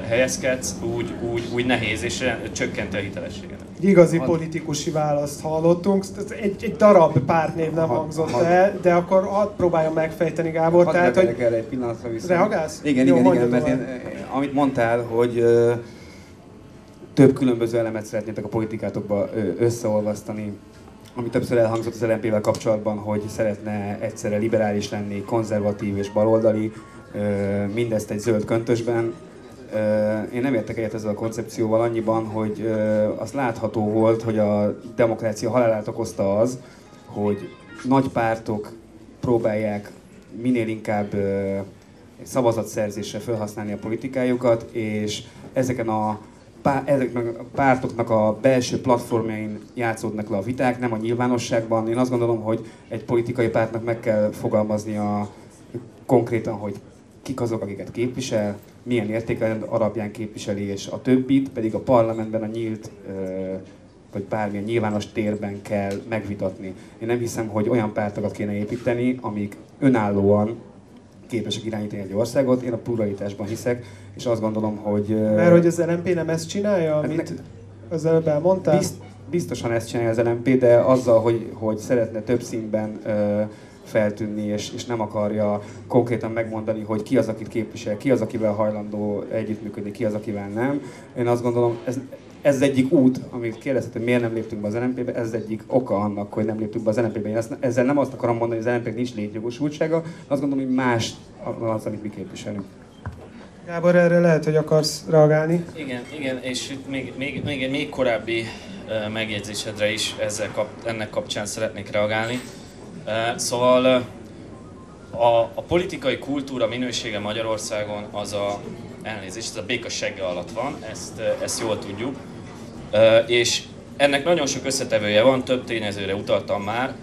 helyezkedsz, úgy, úgy, úgy nehéz és csökkenti a hitelességet. Igazi politikusi választ hallottunk, egy, egy darab pártnév nem had, hangzott had, el, de akkor hadd próbáljam megfejteni, Gábor. Hadd tehát, hogy... erre egy pillanatra vissza. Reagálsz? Igen, Jó, igen, igen, mert én, amit mondtál, hogy több különböző elemet szeretnétek a politikátokba összeolvasztani, ami többször elhangzott az LNP-vel kapcsolatban, hogy szeretne egyszerre liberális lenni, konzervatív és baloldali, mindezt egy zöld köntösben. Én nem értek egyet ezzel a koncepcióval annyiban, hogy az látható volt, hogy a demokrácia halálát okozta az, hogy nagy pártok próbálják minél inkább szavazatszerzésre felhasználni a politikájukat, és ezeken a ezeknek a pártoknak a belső platformjain játszódnak le a viták, nem a nyilvánosságban. Én azt gondolom, hogy egy politikai pártnak meg kell fogalmaznia konkrétan, hogy kik azok, akiket képvisel, milyen értékrend alapján képviseli, és a többit pedig a parlamentben a nyílt vagy bármilyen nyilvános térben kell megvitatni. Én nem hiszem, hogy olyan pártokat kéne építeni, amik önállóan képesek irányítani egy országot. Én a pluralitásban hiszek, és azt gondolom, hogy... Mert hogy az LMP nem ezt csinálja, hát amit az előbb elmondtál? Bizt, biztosan ezt csinálja az LMP, de azzal, hogy, hogy szeretne több színben uh, feltűnni, és, és nem akarja konkrétan megmondani, hogy ki az, akit képvisel, ki az, akivel hajlandó együttműködni, ki az, akivel nem. Én azt gondolom, ez, ez az egyik út, amit kérdezhet, hogy miért nem léptünk be az LNP-be, ez az egyik oka annak, hogy nem léptünk be az LNP-be. Én ezt, ezzel nem azt akarom mondani, hogy az LNP nincs létjogosultsága, azt gondolom, hogy más az, amit mi képviselünk. Gábor, erre lehet, hogy akarsz reagálni? Igen, igen, és még, még, még egy még korábbi uh, megjegyzésedre is ezzel kap, ennek kapcsán szeretnék reagálni. Uh, szóval uh, a, a politikai kultúra minősége Magyarországon az a elnézést, ez a béka segge alatt van, ezt, ezt jól tudjuk. És ennek nagyon sok összetevője van, több tényezőre utaltam már.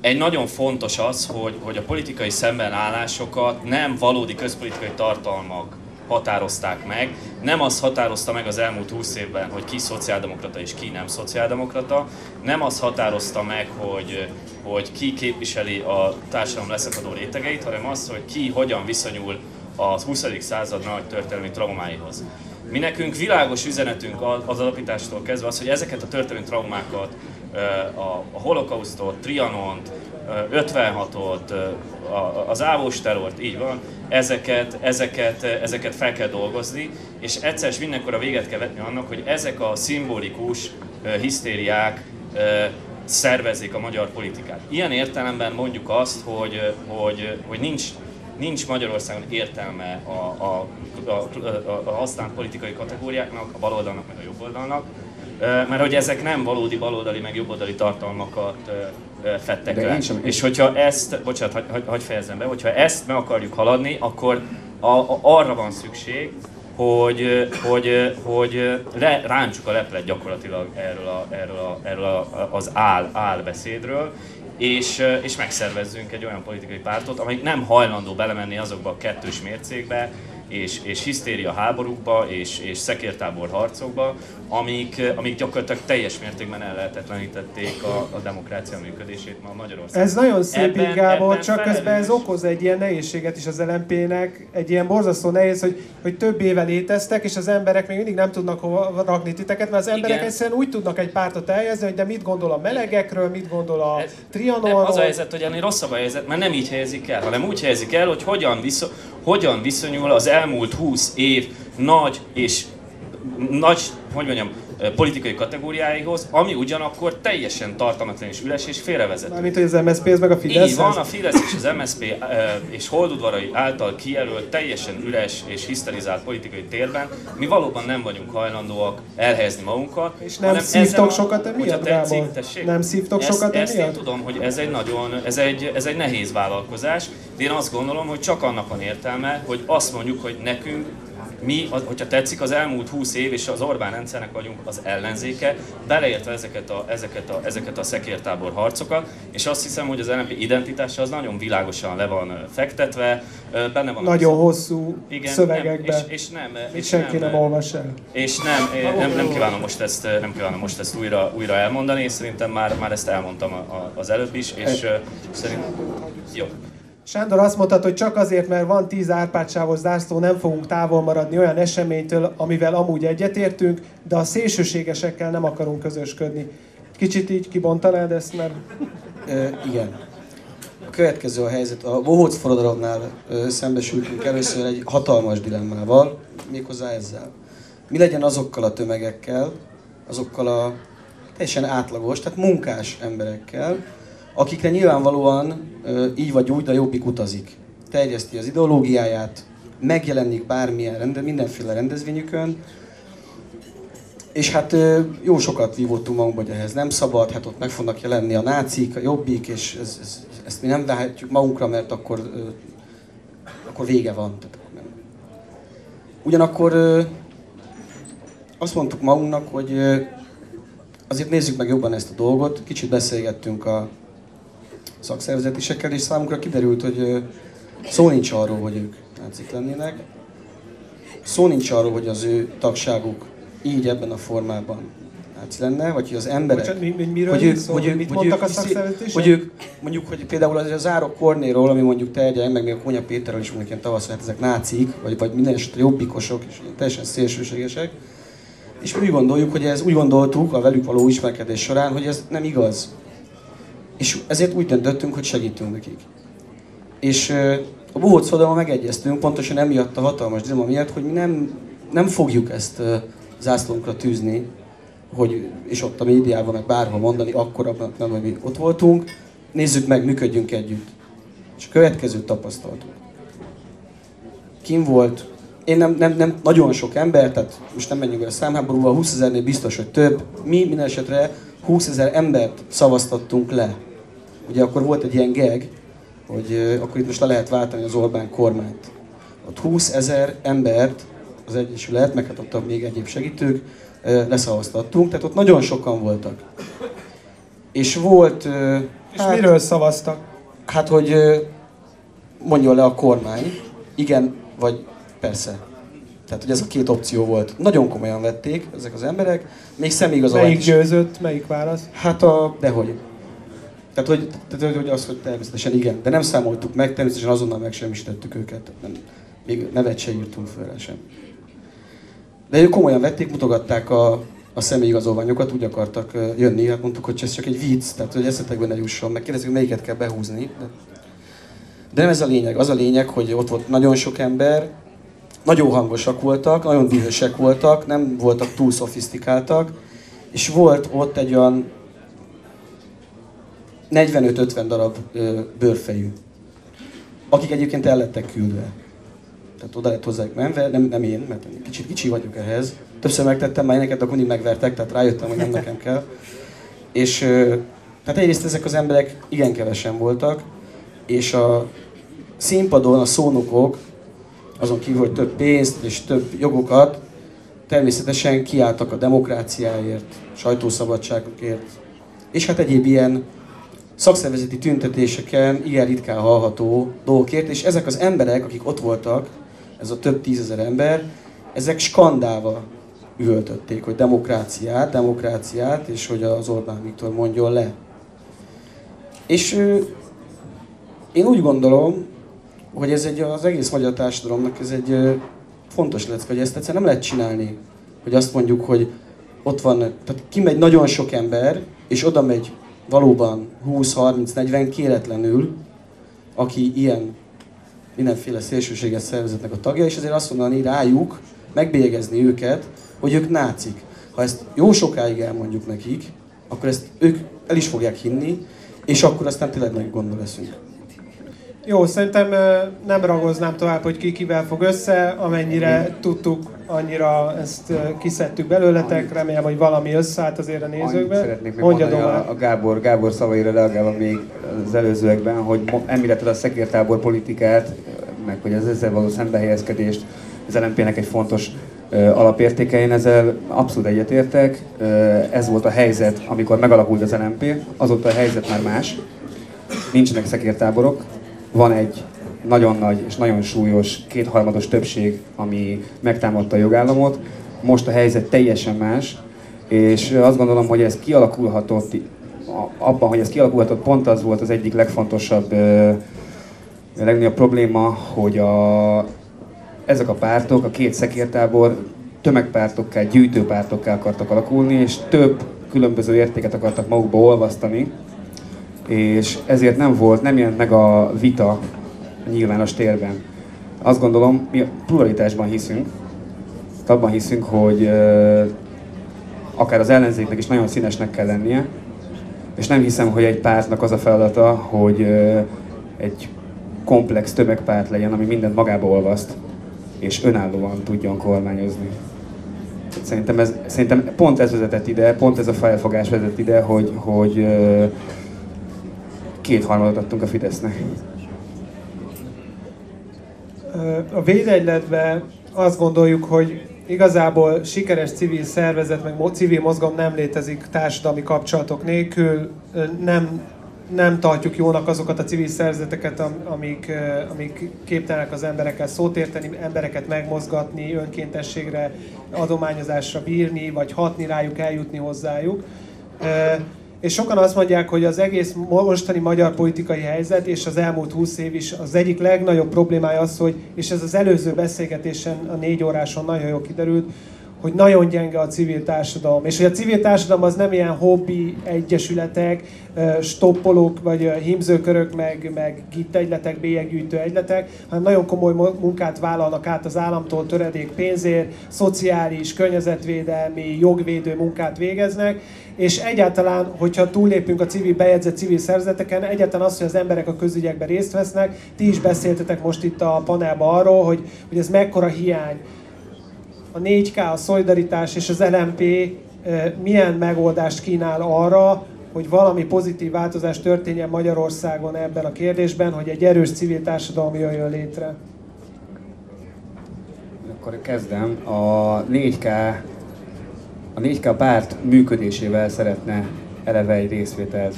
Egy nagyon fontos az, hogy, hogy a politikai szembenállásokat nem valódi közpolitikai tartalmak határozták meg. Nem az határozta meg az elmúlt 20 évben, hogy ki szociáldemokrata és ki nem szociáldemokrata. Nem az határozta meg, hogy, hogy ki képviseli a társadalom leszakadó rétegeit, hanem az, hogy ki hogyan viszonyul a 20. század nagy történelmi traumáihoz. Mi nekünk világos üzenetünk az alapítástól kezdve az, hogy ezeket a történelmi traumákat, a holokausztot, Trianont, 56-ot, az ávós terrort, így van, ezeket, ezeket, ezeket fel kell dolgozni, és egyszer és mindenkor a véget kell vetni annak, hogy ezek a szimbolikus hisztériák szervezik a magyar politikát. Ilyen értelemben mondjuk azt, hogy, hogy, hogy nincs nincs Magyarországon értelme a, a, a, a, a használt politikai kategóriáknak, a baloldalnak meg a jobboldalnak, mert hogy ezek nem valódi baloldali meg jobboldali tartalmakat fettek le. És hogyha ezt, bocsánat, hagy, hagy, hagy fejezem be, hogyha ezt meg akarjuk haladni, akkor a, a, arra van szükség, hogy, hogy, hogy le, ráncsuk a leplet gyakorlatilag erről, a, erről, a, erről a, az áll, álbeszédről, és, és megszervezzünk egy olyan politikai pártot, amelyik nem hajlandó belemenni azokba a kettős mércékbe, és, és hisztéria háborúkba, és, és szekértábor harcokba, amik, amik gyakorlatilag teljes mértékben ellehetetlenítették a, a demokrácia működését ma Magyarországon. Ez nagyon szép Ebben- Gábor, ebben csak közben ez felelős. okoz egy ilyen nehézséget is az LMP-nek, egy ilyen borzasztó nehéz, hogy, hogy több éve léteztek, és az emberek még mindig nem tudnak hova rakni titeket, mert az emberek Igen. egyszerűen úgy tudnak egy pártot elhelyezni, hogy de mit gondol a melegekről, mit gondol a Ez- trianonról. az a helyzet, hogy ennél rosszabb a helyzet, mert nem így helyezik el, hanem úgy helyezik el, hogy hogyan, viszony, hogyan viszonyul az elmúlt 20 év nagy és nagy, hogy mondjam, politikai kategóriáihoz, ami ugyanakkor teljesen tartalmatlan és üres és félrevezet. Mármint, hogy az MSZP ez meg a Fidesz. Így van, a Fidesz és az MSZP és holdudvarai által kijelölt teljesen üres és hiszterizált politikai térben mi valóban nem vagyunk hajlandóak elhelyezni magunkat. És nem szívtok sokat emiatt, tetszik, tessék? Nem szívtok ezt, sokat ezt én emiatt? tudom, hogy ez egy nagyon, ez egy, ez egy nehéz vállalkozás, de én azt gondolom, hogy csak annak van értelme, hogy azt mondjuk, hogy nekünk mi, az- hogyha tetszik, az elmúlt 20 év és az Orbán rendszernek vagyunk az ellenzéke, beleértve ezeket a, ezeket a, ezeket a szekértábor harcokat, és azt hiszem, hogy az LNP identitása az nagyon világosan le van fektetve, benne van Nagyon hosszú igen, szövegekben, Nem, és, és nem, mit és senki nem, nem, olvas el. és nem, nem, nem, kívánom most ezt, nem kívánom most ezt újra, újra elmondani, és szerintem már, már ezt elmondtam a, a, az előbb is, és uh, szerintem... Jó. Sándor azt mondta, hogy csak azért, mert van 10 árpádsávos zászló, nem fogunk távol maradni olyan eseménytől, amivel amúgy egyetértünk, de a szélsőségesekkel nem akarunk közösködni. Kicsit így kibontanád ezt, mert Ö, igen. A következő a helyzet. A Bohóc forradalomnál ö, szembesültünk először egy hatalmas dilemmával, méghozzá ezzel. Mi legyen azokkal a tömegekkel, azokkal a teljesen átlagos, tehát munkás emberekkel, akikre nyilvánvalóan így vagy úgy, de jobbik utazik. Terjeszti az ideológiáját, megjelenik bármilyen rende, mindenféle rendezvényükön, és hát jó sokat vívottunk magunkba, hogy ehhez nem szabad, hát ott meg fognak jelenni a nácik, a jobbik, és ez, ez, ezt mi nem vehetjük magunkra, mert akkor, akkor vége van. Ugyanakkor azt mondtuk magunknak, hogy azért nézzük meg jobban ezt a dolgot, kicsit beszélgettünk a szakszervezetisekkel, és számunkra kiderült, hogy szó nincs arról, hogy ők nácik lennének, szó nincs arról, hogy az ő tagságuk így ebben a formában náci lenne, vagy hogy az emberek... Bocsánat, mi- mi- miről hogy ők, szól? hogy ők, Mit hogy mondtak ők, a szakszervezetések? Hogy ők, mondjuk, hogy például az, az Árok Kornéról, ami mondjuk terjed, meg még a Konya Péterről is mondjuk ilyen tavasz, hát ezek nácik, vagy, vagy minden esetre jobbikosok, és teljesen szélsőségesek. És mi úgy gondoljuk, hogy ez úgy gondoltuk a velük való ismerkedés során, hogy ez nem igaz. És ezért úgy döntöttünk, hogy segítünk nekik. És a Bohóc Fodalma megegyeztünk, pontosan emiatt a hatalmas dilemma miatt, hogy mi nem, nem fogjuk ezt zászlónkra tűzni, hogy, és ott a médiában, meg bárhol mondani, akkor abban nem, hogy mi ott voltunk, nézzük meg, működjünk együtt. És a következőt tapasztaltuk. Kim volt, én nem, nem, nem nagyon sok ember, tehát most nem menjünk el számháborúval, 20 ezernél biztos, hogy több. Mi minden esetre 20 ezer embert szavaztattunk le. Ugye akkor volt egy ilyen geg, hogy akkor itt most le lehet váltani az Orbán kormányt. Ott 20 ezer embert az Egyesület, meg hát ott még egyéb segítők leszavaztattunk, tehát ott nagyon sokan voltak. És volt... és miről szavaztak? Hát, hogy mondjon le a kormány, igen, vagy persze. Tehát, hogy ez a két opció volt. Nagyon komolyan vették ezek az emberek, még személyigazolást Melyik győzött, melyik válasz? Hát a... dehogy. Tehát, hogy, tehát, hogy az, hogy természetesen igen. De nem számoltuk meg, természetesen azonnal megsemmisítettük őket. Tehát Nem, még nevet se írtunk föl sem. De ők komolyan vették, mutogatták a, a személyigazolványokat, úgy akartak jönni, hát mondtuk, hogy ez csak egy vicc, tehát hogy eszetekbe ne jusson, meg kérdezik, hogy melyiket kell behúzni. De, de nem ez a lényeg, az a lényeg, hogy ott volt nagyon sok ember, nagyon hangosak voltak, nagyon dühösek voltak, nem voltak túl szofisztikáltak, és volt ott egy olyan 45-50 darab ö, bőrfejű, akik egyébként el lettek küldve. Tehát oda lett hozzájuk menve, nem, nem én, mert én kicsit kicsi vagyok ehhez. Többször megtettem már ilyeneket, de mindig megvertek, tehát rájöttem, hogy nem nekem kell. És ö, tehát egyrészt ezek az emberek igen kevesen voltak, és a színpadon a szónokok, azon kívül, hogy több pénzt és több jogokat, természetesen kiálltak a demokráciáért, sajtószabadságokért, és hát egyéb ilyen szakszervezeti tüntetéseken igen ritkán hallható dolgokért, és ezek az emberek, akik ott voltak, ez a több tízezer ember, ezek skandálva üvöltötték, hogy demokráciát, demokráciát, és hogy az Orbán Viktor mondjon le. És ő, én úgy gondolom, hogy ez egy az egész magyar társadalomnak ez egy fontos lecke, hogy ezt egyszerűen nem lehet csinálni, hogy azt mondjuk, hogy ott van, tehát kimegy nagyon sok ember, és oda megy valóban 20-30-40 kéretlenül, aki ilyen mindenféle szélsőséges szervezetnek a tagja, és azért azt mondani rájuk, megbélyegezni őket, hogy ők nácik. Ha ezt jó sokáig elmondjuk nekik, akkor ezt ők el is fogják hinni, és akkor aztán tényleg nagy gondba leszünk. Jó, szerintem nem ragoznám tovább, hogy ki kivel fog össze, amennyire tudtuk, annyira ezt kiszedtük belőletek, remélem, hogy valami összeállt azért a nézőkben. Szeretnék még Mondja mondani a, a Gábor, Gábor szavaira reagálva még az előzőekben, hogy említetted a szekértábor politikát, meg hogy az ezzel való szembehelyezkedést, az LNP-nek egy fontos alapértéke, én ezzel abszolút egyetértek. Ez volt a helyzet, amikor megalakult az LNP, azóta a helyzet már más. Nincsenek szekértáborok, van egy nagyon nagy és nagyon súlyos kétharmados többség, ami megtámadta a jogállamot. Most a helyzet teljesen más, és azt gondolom, hogy ez kialakulhatott, abban, hogy ez kialakulhatott, pont az volt az egyik legfontosabb, a legnagyobb probléma, hogy a, ezek a pártok, a két szekértábor tömegpártokká, gyűjtőpártokká akartak alakulni, és több különböző értéket akartak magukba olvasztani, és ezért nem volt, nem jelent meg a vita a nyilvános térben. Azt gondolom, mi a pluralitásban hiszünk, abban hiszünk, hogy akár az ellenzéknek is nagyon színesnek kell lennie, és nem hiszem, hogy egy pártnak az a feladata, hogy egy komplex tömegpárt legyen, ami mindent magába olvaszt, és önállóan tudjon kormányozni. Szerintem, ez, szerintem pont ez vezetett ide, pont ez a felfogás vezet ide, hogy, hogy kétharmadot adtunk a Fidesznek. A védegyletben azt gondoljuk, hogy igazából sikeres civil szervezet, meg civil mozgalom nem létezik társadalmi kapcsolatok nélkül. Nem, nem tartjuk jónak azokat a civil szervezeteket, amik, amik képtelenek az emberekkel szót érteni, embereket megmozgatni, önkéntességre, adományozásra bírni, vagy hatni rájuk, eljutni hozzájuk. És sokan azt mondják, hogy az egész mostani magyar politikai helyzet és az elmúlt 20 év is az egyik legnagyobb problémája az, hogy, és ez az előző beszélgetésen, a négy óráson nagyon jól kiderült, hogy nagyon gyenge a civil társadalom. És hogy a civil társadalom az nem ilyen hobbi egyesületek, stoppolók, vagy hímzőkörök, meg, meg git egyletek, bélyeggyűjtő egyletek, hanem nagyon komoly munkát vállalnak át az államtól töredék pénzért, szociális, környezetvédelmi, jogvédő munkát végeznek, és egyáltalán, hogyha túllépünk a civil bejegyzett civil szervezeteken, egyáltalán az, hogy az emberek a közügyekben részt vesznek, ti is beszéltetek most itt a panelban arról, hogy, hogy ez mekkora hiány a 4K, a szolidaritás és az LMP milyen megoldást kínál arra, hogy valami pozitív változás történjen Magyarországon ebben a kérdésben, hogy egy erős civil társadalom jöjjön létre? Akkor kezdem. A 4K, a 4K párt működésével szeretne eleve egy részvételt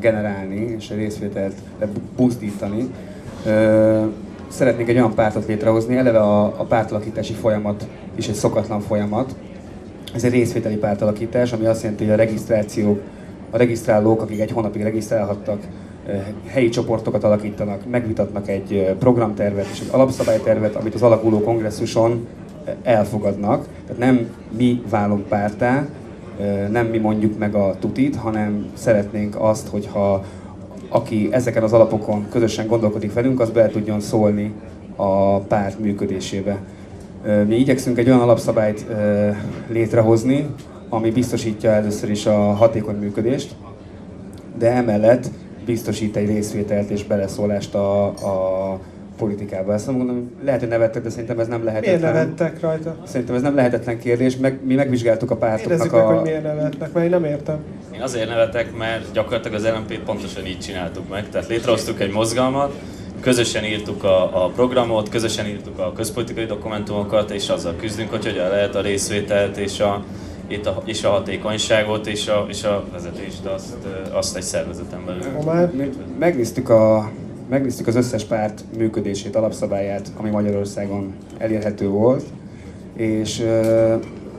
generálni, és egy részvételt buzdítani szeretnék egy olyan pártot létrehozni, eleve a, a pártalakítási folyamat is egy szokatlan folyamat. Ez egy részvételi pártalakítás, ami azt jelenti, hogy a regisztráció, a regisztrálók, akik egy hónapig regisztrálhattak, eh, helyi csoportokat alakítanak, megvitatnak egy eh, programtervet és egy alapszabálytervet, amit az alakuló kongresszuson eh, elfogadnak. Tehát nem mi válunk pártá, nem mi mondjuk meg a tutit, hanem szeretnénk azt, hogyha aki ezeken az alapokon közösen gondolkodik velünk, az be tudjon szólni a párt működésébe. Mi igyekszünk egy olyan alapszabályt létrehozni, ami biztosítja először is a hatékony működést, de emellett biztosít egy részvételt és beleszólást a, a politikába. Ezt mondom, lehet, hogy nevettek, de szerintem ez nem lehetetlen. Miért nevettek rajta? Szerintem ez nem lehetetlen kérdés. Meg, mi megvizsgáltuk a pártoknak a... meg, hogy miért nevetnek, mert én nem értem. Én azért nevetek, mert gyakorlatilag az LMP-t pontosan így csináltuk meg. Tehát létrehoztuk egy mozgalmat, közösen írtuk a, a programot, közösen írtuk a közpolitikai dokumentumokat, és azzal küzdünk, hogy hogyan lehet a részvételt és a, és a hatékonyságot és a, és a vezetést azt, azt egy szervezeten belül. Megnéztük a megnéztük az összes párt működését, alapszabályát, ami Magyarországon elérhető volt, és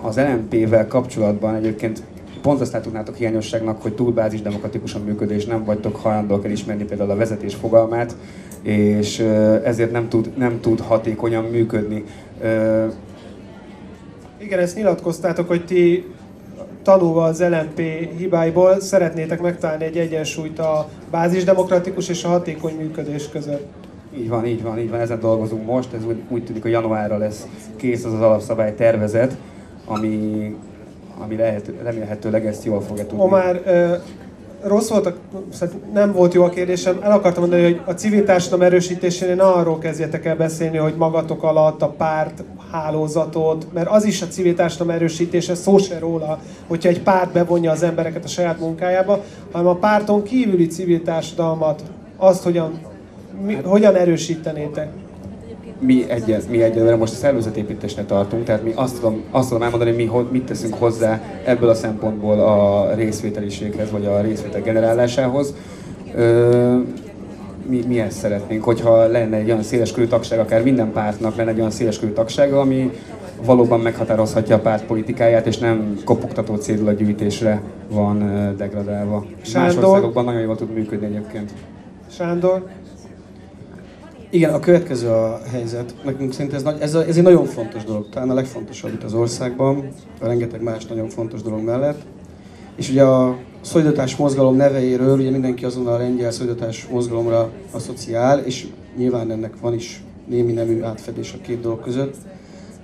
az LNP-vel kapcsolatban egyébként pont azt tudnátok hiányosságnak, hogy túl bázis demokratikusan működés, nem vagytok hajlandók elismerni például a vezetés fogalmát, és ezért nem tud, nem tud hatékonyan működni. Igen, ezt nyilatkoztátok, hogy ti tanulva az LNP hibáiból szeretnétek megtalálni egy egyensúlyt a bázisdemokratikus és a hatékony működés között. Így van, így van, így van, ezen dolgozunk most, ez úgy, úgy tűnik, hogy januárra lesz kész az az alapszabály tervezet, ami, ami lehet, remélhetőleg ezt jól fogja tudni. Omar, rossz volt, a, szóval nem volt jó a kérdésem. El akartam mondani, hogy a civil társadalom erősítésén ne arról kezdjetek el beszélni, hogy magatok alatt a párt hálózatot, mert az is a civil társadalom erősítése, szó se róla, hogyha egy párt bevonja az embereket a saját munkájába, hanem a párton kívüli civil társadalmat, azt hogyan, mi, hogyan erősítenétek mi, egyen, mi egyelőre most a szervezetépítésnél tartunk, tehát mi azt tudom, azt tudom elmondani, mi mit teszünk hozzá ebből a szempontból a részvételiséghez, vagy a részvétel generálásához. Ö, mi, mi ezt szeretnénk, hogyha lenne egy olyan széleskörű tagság, akár minden pártnak lenne egy olyan széleskörű tagsága, ami valóban meghatározhatja a párt politikáját, és nem kopogtató cédula gyűjtésre van degradálva. Sándor. Más országokban nagyon jól tud működni egyébként. Sándor? Igen, a következő a helyzet. Nekünk szerint ez, nagy, ez, a, ez egy nagyon fontos dolog, talán a legfontosabb itt az országban, a rengeteg más nagyon fontos dolog mellett. És ugye a szolidatás mozgalom neveiről ugye mindenki azon a lengyel szolidatás mozgalomra asszociál, és nyilván ennek van is némi nemű átfedés a két dolog között.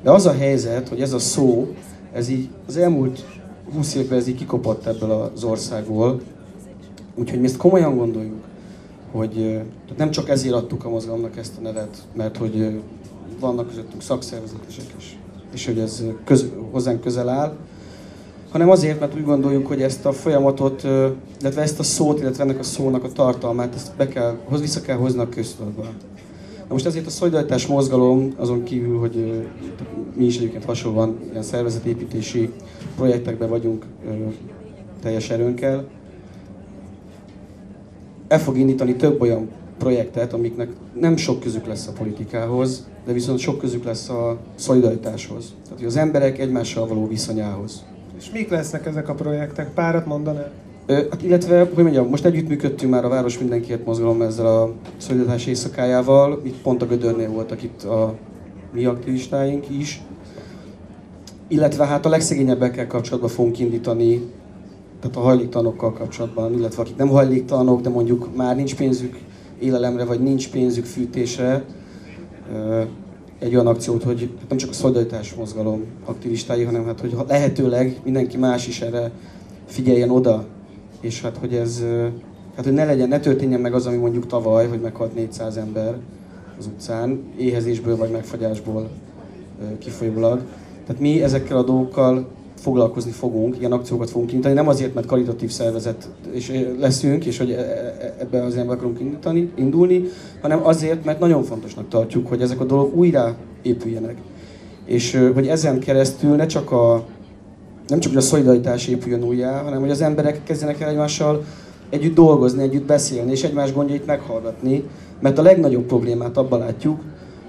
De az a helyzet, hogy ez a szó, ez így az elmúlt 20 évben ez így kikopott ebből az országból, úgyhogy mi ezt komolyan gondoljuk hogy tehát nem csak ezért adtuk a mozgalomnak ezt a nevet, mert hogy vannak közöttünk szakszervezetesek is, és hogy ez köz, hozzánk közel áll, hanem azért, mert úgy gondoljuk, hogy ezt a folyamatot, illetve ezt a szót, illetve ennek a szónak a tartalmát, ezt be kell, vissza kell hozni a köztudatba. Na most ezért a szolidaritás mozgalom, azon kívül, hogy mi is egyébként hasonlóan ilyen szervezetépítési projektekben vagyunk teljes erőnkkel, el fog indítani több olyan projektet, amiknek nem sok közük lesz a politikához, de viszont sok közük lesz a szolidaritáshoz. Tehát az emberek egymással való viszonyához. És mik lesznek ezek a projektek? Párat mondaná? Hát illetve, hogy mondjam, most együttműködtünk már a Város Mindenkiért mozgalom ezzel a szolidaritás éjszakájával. Itt pont a Gödörnél voltak itt a mi aktivistáink is. Illetve hát a legszegényebbekkel kapcsolatban fogunk indítani tehát a hajléktalanokkal kapcsolatban, illetve akik nem hajléktalanok, de mondjuk már nincs pénzük élelemre, vagy nincs pénzük fűtésre, egy olyan akciót, hogy hát nem csak a szolidaritás mozgalom aktivistái, hanem hát, hogy lehetőleg mindenki más is erre figyeljen oda, és hát, hogy ez, hát, hogy ne legyen, ne történjen meg az, ami mondjuk tavaly, hogy meghalt 400 ember az utcán, éhezésből vagy megfagyásból kifolyólag. Tehát mi ezekkel a dolgokkal foglalkozni fogunk, ilyen akciókat fogunk indítani, nem azért, mert karitatív szervezet és leszünk, és hogy e, e, ebbe az irányba akarunk indítani, indulni, hanem azért, mert nagyon fontosnak tartjuk, hogy ezek a dolgok újra épüljenek. És hogy ezen keresztül ne csak a, nem csak hogy a szolidaritás épüljön újjá, hanem hogy az emberek kezdjenek el egymással együtt dolgozni, együtt beszélni, és egymás gondjait meghallgatni, mert a legnagyobb problémát abban látjuk,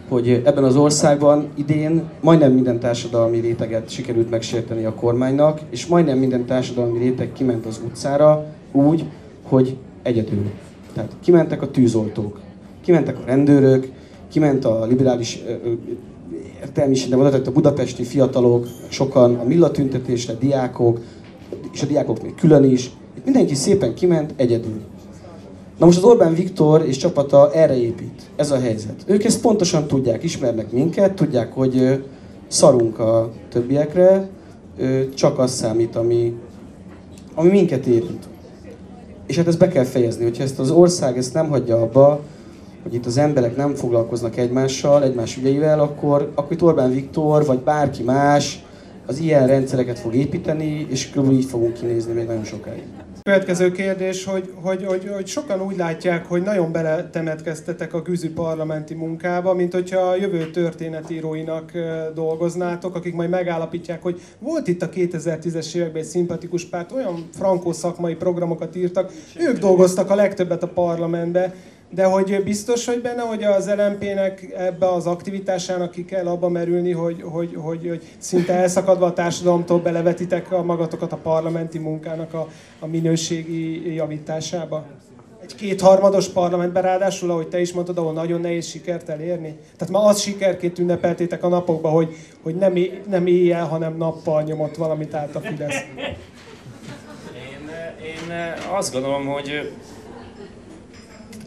hogy ebben az országban idén majdnem minden társadalmi réteget sikerült megsérteni a kormánynak, és majdnem minden társadalmi réteg kiment az utcára úgy, hogy egyedül. Tehát kimentek a tűzoltók, kimentek a rendőrök, kiment a liberális értelmiség, de a budapesti fiatalok, sokan a millatüntetésre, diákok, és a diákok még külön is. Mindenki szépen kiment egyedül. Na most az Orbán Viktor és csapata erre épít. Ez a helyzet. Ők ezt pontosan tudják, ismernek minket, tudják, hogy szarunk a többiekre, csak az számít, ami, ami minket érint. És hát ezt be kell fejezni, hogyha ezt az ország ezt nem hagyja abba, hogy itt az emberek nem foglalkoznak egymással, egymás ügyeivel, akkor, akkor itt Orbán Viktor, vagy bárki más az ilyen rendszereket fog építeni, és körülbelül így fogunk kinézni még nagyon sokáig. Következő kérdés, hogy, hogy, hogy, hogy sokan úgy látják, hogy nagyon beletemetkeztetek a güzű parlamenti munkába, mint hogyha a jövő történetíróinak dolgoznátok, akik majd megállapítják, hogy volt itt a 2010-es években egy szimpatikus párt, olyan frankó szakmai programokat írtak, ők dolgoztak a legtöbbet a parlamentbe, de hogy biztos, hogy benne, hogy az LMP-nek ebbe az aktivitásának ki kell abba merülni, hogy, hogy, hogy, hogy szinte elszakadva a társadalomtól belevetitek a magatokat a parlamenti munkának a, a minőségi javításába? Egy kétharmados parlamentben ráadásul, ahogy te is mondtad, ahol nagyon nehéz sikert elérni. Tehát ma az sikerként ünnepeltétek a napokban, hogy, hogy nem, nem éjjel, hanem nappal nyomott valamit át a Fidesz. Én, én azt gondolom, hogy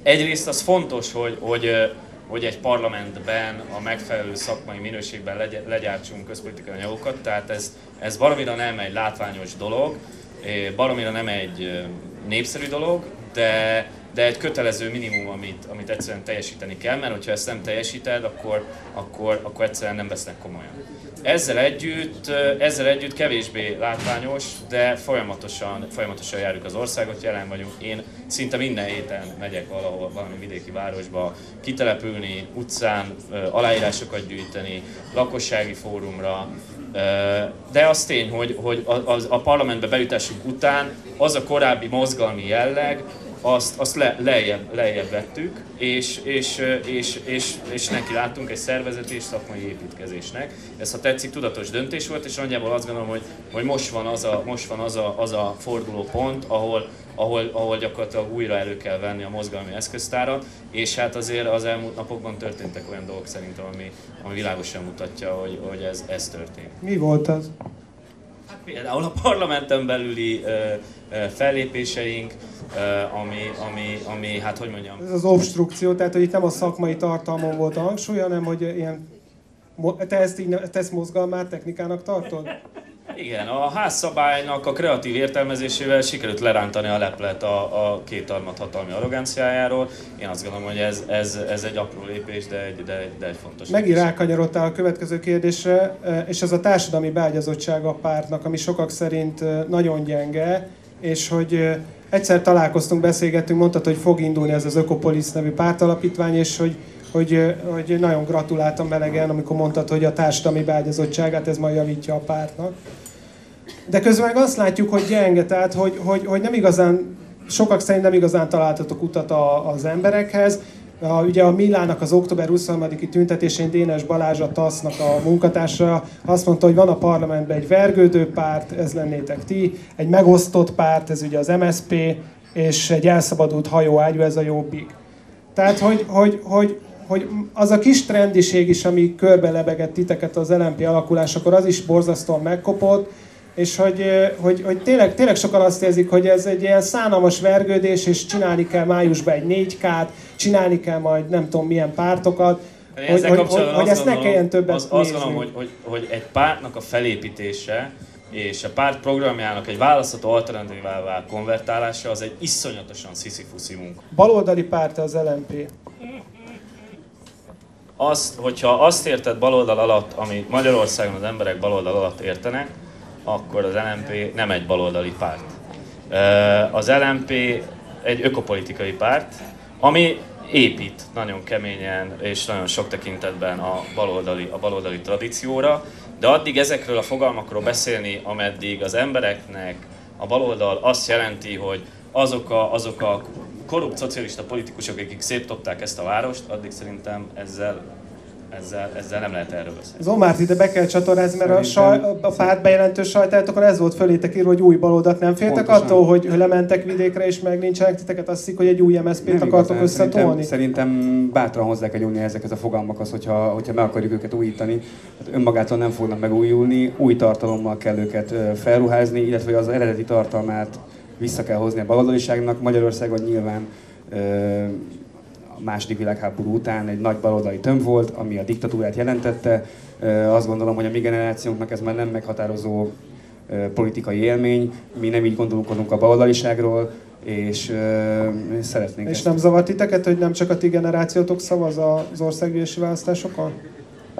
egyrészt az fontos, hogy, hogy, hogy egy parlamentben a megfelelő szakmai minőségben legy, legyártsunk közpolitikai anyagokat, tehát ez, ez valamira nem egy látványos dolog, baromira nem egy népszerű dolog, de, de egy kötelező minimum, amit, amit egyszerűen teljesíteni kell, mert hogyha ezt nem teljesíted, akkor, akkor, akkor egyszerűen nem vesznek komolyan. Ezzel együtt, ezzel együtt kevésbé látványos, de folyamatosan, folyamatosan járjuk az országot, jelen vagyunk. Én szinte minden héten megyek valahol, valami vidéki városba kitelepülni, utcán aláírásokat gyűjteni, lakossági fórumra, de az tény, hogy, hogy a, a, parlamentbe beütessük után az a korábbi mozgalmi jelleg, azt, azt le, lejjebb, lejjebb vettük, és, és, és, és, és neki láttunk egy szervezeti és szakmai építkezésnek. Ez, ha tetszik, tudatos döntés volt, és nagyjából azt gondolom, hogy, hogy most van az a, most van az a, az a forduló pont, ahol, ahol, ahol gyakorlatilag újra elő kell venni a mozgalmi eszköztárat, és hát azért az elmúlt napokban történtek olyan dolgok szerintem, ami, ami világosan mutatja, hogy, hogy ez, ez történt. Mi volt az? Hát például a parlamenten belüli ö, ö, fellépéseink, ami, ami, ami, hát hogy mondjam... Ez az obstrukció, tehát hogy itt nem a szakmai tartalmon volt a hangsúly, hanem hogy ilyen, te ezt, így, te ezt mozgalmát technikának tartod? Igen, a házszabálynak a kreatív értelmezésével sikerült lerántani a leplet a, a kétarmat hatalmi arroganciájáról. Én azt gondolom, hogy ez, ez, ez egy apró lépés, de egy, de egy, de egy fontos Megint rákanyarodtál a következő kérdésre, és ez a társadalmi beágyazottsága a pártnak, ami sokak szerint nagyon gyenge, és hogy egyszer találkoztunk, beszélgettünk, mondtad, hogy fog indulni ez az Ökopolis nevű pártalapítvány, és hogy, hogy, hogy nagyon gratuláltam melegen, amikor mondtad, hogy a társadalmi beágyazottságát ez majd javítja a pártnak. De közben meg azt látjuk, hogy gyenge, tehát hogy, hogy, hogy nem igazán, sokak szerint nem igazán találtatok utat a, az emberekhez, a, ugye a Millának az október 23-i tüntetésén Dénes Balázs a TASZ-nak a munkatársa azt mondta, hogy van a parlamentben egy vergődő párt, ez lennétek ti, egy megosztott párt, ez ugye az MSP, és egy elszabadult hajóágyú, ez a Jobbik. Tehát, hogy, hogy, hogy, hogy az a kis trendiség is, ami körbe lebegett titeket az LMP alakulásakor, az is borzasztóan megkopott, és hogy, hogy, hogy tényleg, tényleg sokan azt érzik, hogy ez egy ilyen szánalmas vergődés, és csinálni kell májusban egy 4K-t, csinálni kell majd nem tudom milyen pártokat, hogy, hogy, hogy, hogy ezt ne kelljen többet az, Azt gondolom, hogy, hogy, hogy egy pártnak a felépítése, és a párt programjának egy választható alternatívává konvertálása az egy iszonyatosan sziszifuszi munka. Baloldali párt az LMP. Azt, hogyha azt érted baloldal alatt, amit Magyarországon az emberek baloldal alatt értenek, akkor az LMP nem egy baloldali párt. Az LMP egy ökopolitikai párt, ami épít nagyon keményen és nagyon sok tekintetben a baloldali, a baloldali tradícióra, de addig ezekről a fogalmakról beszélni, ameddig az embereknek a baloldal azt jelenti, hogy azok a, azok a korrupt szocialista politikusok, akik széttopták ezt a várost, addig szerintem ezzel ezzel, ezzel nem lehet erről beszélni. Zomárt ide be kell csatornázni, mert a, saj, a párt bejelentő sajtátokon ez volt fölétek írva, hogy új baloldat nem féltek Pontosan. attól, hogy lementek vidékre és meg nincsenek titeket, azt hogy egy új MSZP-t akartok összetolni? Szerintem, szerintem bátran hozzá kell nyúlni ezekhez a fogalmakhoz, hogyha, hogyha meg akarjuk őket újítani. Hát önmagától nem fognak megújulni, új tartalommal kell őket felruházni, illetve az eredeti tartalmát vissza kell hozni a baloldaliságnak. Magyarországon nyilván második világháború után egy nagy baloldali tömb volt, ami a diktatúrát jelentette. Azt gondolom, hogy a mi generációnknak ez már nem meghatározó politikai élmény, mi nem így gondolkodunk a baloldaliságról, és uh, szeretnénk És ezt. nem zavart titeket, hogy nem csak a ti generációtok szavaz az országgyűlési választásokon?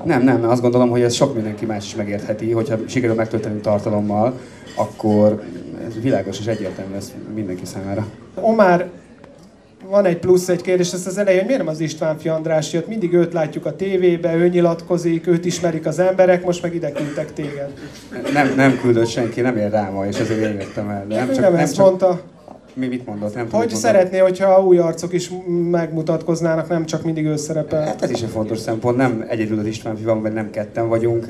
Nem, nem, azt gondolom, hogy ez sok mindenki más is megértheti, hogyha sikerül megtölteni tartalommal, akkor ez világos és egyértelmű lesz mindenki számára. Omár van egy plusz egy kérdés, ezt az elején, hogy miért nem az István Fi András jött? Mindig őt látjuk a tévébe, ő nyilatkozik, őt ismerik az emberek, most meg ide küldtek téged. Nem, nem küldött senki, nem ér rá ma, és ezért én jöttem el. Nem, csak, nem, nem ezt csak, mondta. mi mit mondott? Nem hogy szeretné, hogyha új arcok is megmutatkoznának, nem csak mindig ő szerepel. Hát ez is egy fontos szempont, nem egyedül az István fi van, vagy nem ketten vagyunk.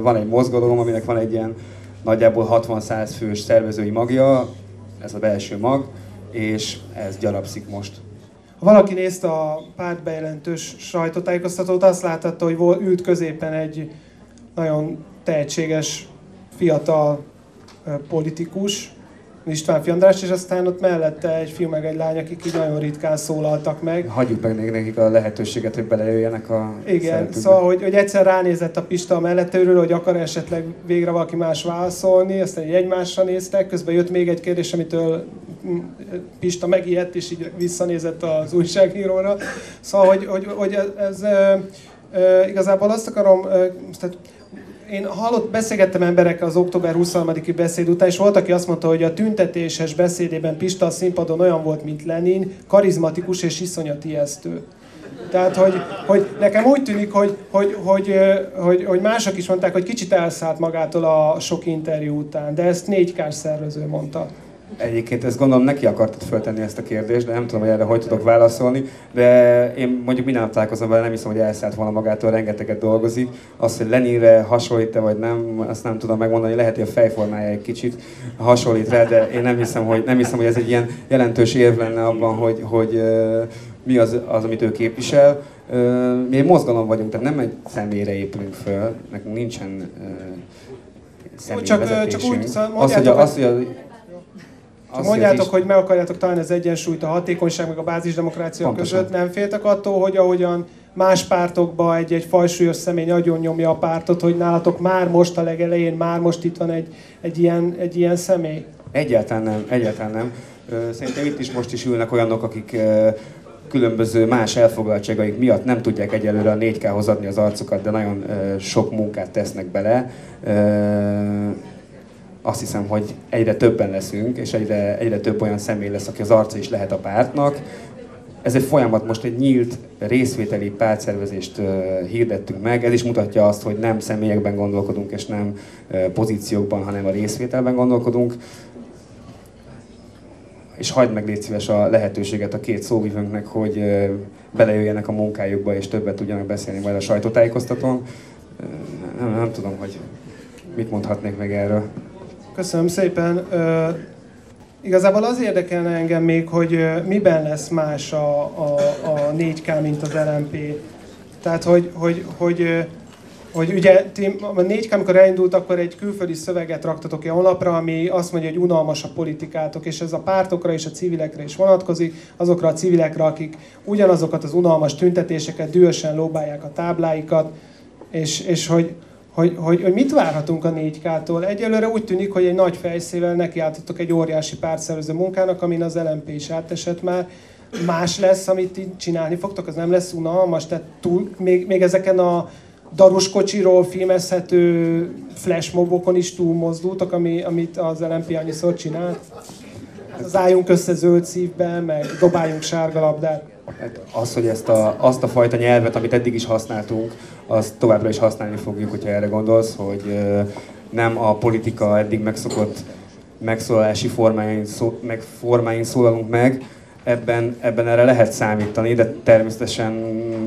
Van egy mozgalom, aminek van egy ilyen nagyjából 60-100 fős szervezői magja, ez a belső mag, és ez gyarapszik most. Valaki nézte a pártbejelentős sajtótájékoztatót, azt láthatta, hogy ült középen egy nagyon tehetséges, fiatal politikus, István Fiandrás, és aztán ott mellette egy fiú meg egy lány, akik így nagyon ritkán szólaltak meg. Hagyjuk meg nekik a lehetőséget, hogy belejöjjenek a Igen, szóval, hogy, hogy egyszer ránézett a Pista a mellettőről, hogy akar esetleg végre valaki más válaszolni, aztán egy egymásra néztek, közben jött még egy kérdés, amitől mm, Pista megijedt, és így visszanézett az újságíróra. Szóval, hogy, hogy, hogy ez, ez igazából azt akarom, tehát én hallott, beszélgettem emberekkel az október 23-i beszéd után, és volt, aki azt mondta, hogy a tüntetéses beszédében Pista a színpadon olyan volt, mint Lenin, karizmatikus és iszonyat ijesztő. Tehát, hogy, hogy nekem úgy tűnik, hogy, hogy, hogy, hogy, hogy mások is mondták, hogy kicsit elszállt magától a sok interjú után, de ezt négy szervező mondta. Egyébként ezt gondolom neki akartad föltenni ezt a kérdést, de nem tudom, hogy erre hogy tudok válaszolni. De én mondjuk minden nap találkozom vele, nem hiszem, hogy elszállt volna magától, rengeteget dolgozik. Azt, hogy Leninre hasonlít-e vagy nem, azt nem tudom megmondani. Lehet, hogy a fejformája egy kicsit hasonlít rá, de én nem hiszem, hogy, nem hiszem, hogy ez egy ilyen jelentős érv lenne abban, hogy, hogy mi az, az, amit ő képvisel. Mi egy mozgalom vagyunk, tehát nem egy személyre épülünk föl, nekünk nincsen személyvezetésünk. Csak, csak úgy, szóval az, hogy, a, az, hogy a, csak mondjátok, hogy meg akarjátok találni az egyensúlyt a hatékonyság meg a bázisdemokrácia Pontosan. között. Nem féltek attól, hogy ahogyan más pártokban egy-egy fajsúlyos személy nagyon nyomja a pártot, hogy nálatok már most a legelején, már most itt van egy, egy, ilyen, egy ilyen személy? Egyáltalán nem, egyáltalán nem. Szerintem itt is most is ülnek olyanok, akik különböző más elfoglaltságaik miatt nem tudják egyelőre a 4K-hoz adni az arcukat, de nagyon sok munkát tesznek bele azt hiszem, hogy egyre többen leszünk, és egyre, egyre több olyan személy lesz, aki az arca is lehet a pártnak. Ez egy folyamat, most egy nyílt részvételi pártszervezést hirdettünk meg. Ez is mutatja azt, hogy nem személyekben gondolkodunk, és nem pozíciókban, hanem a részvételben gondolkodunk. És hagyd meg légy szíves a lehetőséget a két szóvivőnknek, hogy belejöjjenek a munkájukba, és többet tudjanak beszélni majd a sajtótájékoztatón. Nem, nem tudom, hogy mit mondhatnék meg erről. Köszönöm szépen. Igazából az érdekelne engem még, hogy miben lesz más a, a, a 4K, mint az LMP. Tehát, hogy, hogy, hogy, hogy ugye ti, a 4K, amikor elindult, akkor egy külföldi szöveget raktatok ki a honlapra, ami azt mondja, hogy unalmas a politikátok, és ez a pártokra és a civilekre is vonatkozik, azokra a civilekre, akik ugyanazokat az unalmas tüntetéseket dühösen lóbálják a tábláikat, és, és hogy, hogy, hogy, hogy mit várhatunk a 4K-tól. Egyelőre úgy tűnik, hogy egy nagy fejszével nekiálltatok egy óriási pártszervező munkának, amin az LMP is átesett már. Más lesz, amit így csinálni fogtok, az nem lesz unalmas, tehát túl, még, még ezeken a darus kocsiról filmezhető flashmobokon is túlmozdultak, ami, amit az LMP annyiszor csinált. Az álljunk össze zöld szívben, meg dobáljunk sárga labdát. Hát az, hogy ezt a, azt a fajta nyelvet, amit eddig is használtunk, azt továbbra is használni fogjuk, hogyha erre gondolsz, hogy nem a politika eddig megszokott megszólalási formáin, szó, meg formáin szólalunk meg, ebben, ebben erre lehet számítani, de természetesen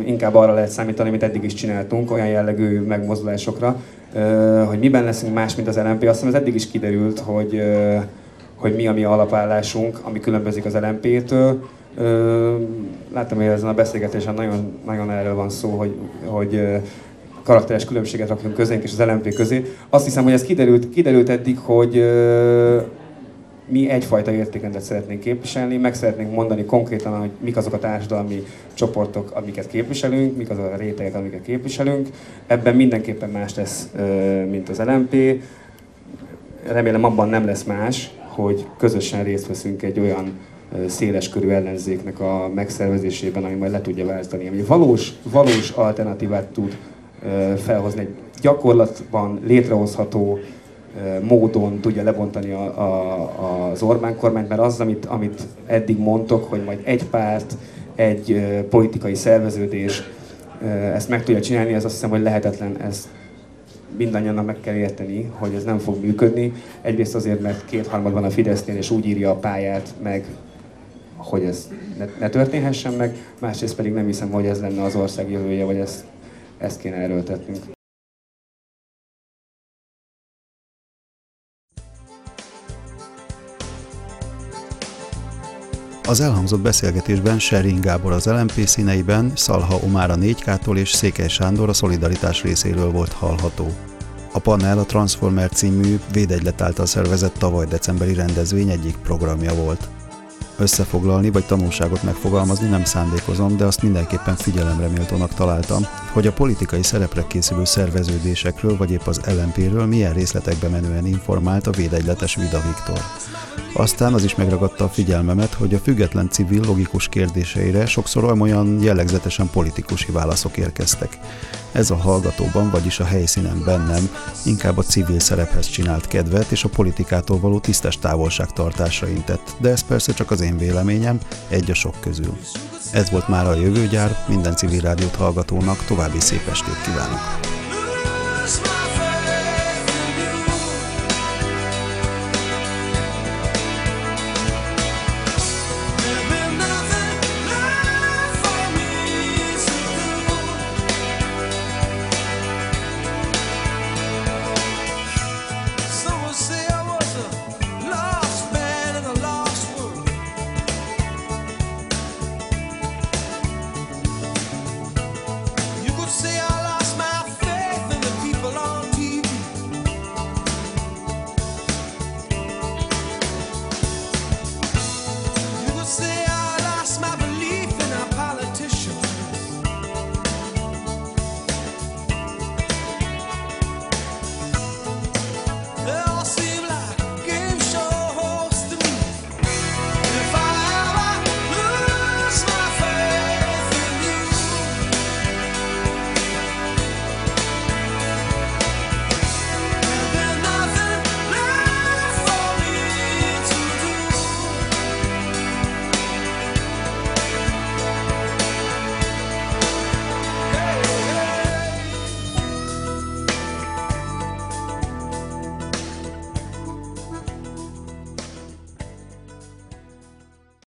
inkább arra lehet számítani, amit eddig is csináltunk, olyan jellegű megmozdulásokra, hogy miben leszünk más, mint az LMP. Azt hiszem ez eddig is kiderült, hogy, hogy mi a mi alapállásunk, ami különbözik az LMP-től, láttam, hogy ezen a beszélgetésen nagyon, nagyon erről van szó, hogy, hogy karakteres különbséget rakjunk közénk és az LMP közé. Azt hiszem, hogy ez kiderült, kiderült eddig, hogy mi egyfajta értékendet szeretnénk képviselni, meg szeretnénk mondani konkrétan, hogy mik azok a társadalmi csoportok, amiket képviselünk, mik azok a rétegek, amiket képviselünk. Ebben mindenképpen más lesz, mint az LMP. Remélem abban nem lesz más, hogy közösen részt veszünk egy olyan széles körű ellenzéknek a megszervezésében, ami majd le tudja váltani, ami valós, valós alternatívát tud felhozni, egy gyakorlatban létrehozható módon tudja lebontani a, a, az Orbán kormányt, mert az, amit, amit eddig mondtok, hogy majd egy párt, egy politikai szerveződés ezt meg tudja csinálni, ez azt hiszem, hogy lehetetlen, ezt mindannyian meg kell érteni, hogy ez nem fog működni. Egyrészt azért, mert kétharmad van a Fidesznél, és úgy írja a pályát, meg hogy ez ne, ne történhessen meg, másrészt pedig nem hiszem, hogy ez lenne az ország jövője, vagy ezt, ezt kéne erőltetnünk. Az elhangzott beszélgetésben Sherin Gábor az LMP színeiben, Szalha Omár a 4K-tól és Székely Sándor a Szolidaritás részéről volt hallható. A panel a Transformer című védegylet által szervezett tavaly decemberi rendezvény egyik programja volt. Összefoglalni vagy tanulságot megfogalmazni nem szándékozom, de azt mindenképpen figyelemre méltónak találtam, hogy a politikai szerepre készülő szerveződésekről vagy épp az LMP-ről milyen részletekbe menően informált a védegyletes Vida Viktor. Aztán az is megragadta a figyelmemet, hogy a független civil logikus kérdéseire sokszor olyan jellegzetesen politikusi válaszok érkeztek. Ez a hallgatóban, vagyis a helyszínen bennem inkább a civil szerephez csinált kedvet és a politikától való tisztes távolságtartásra intett, de ez persze csak az én véleményem, egy a sok közül. Ez volt már a jövőgyár, minden civil rádiót hallgatónak további szép estét kívánok!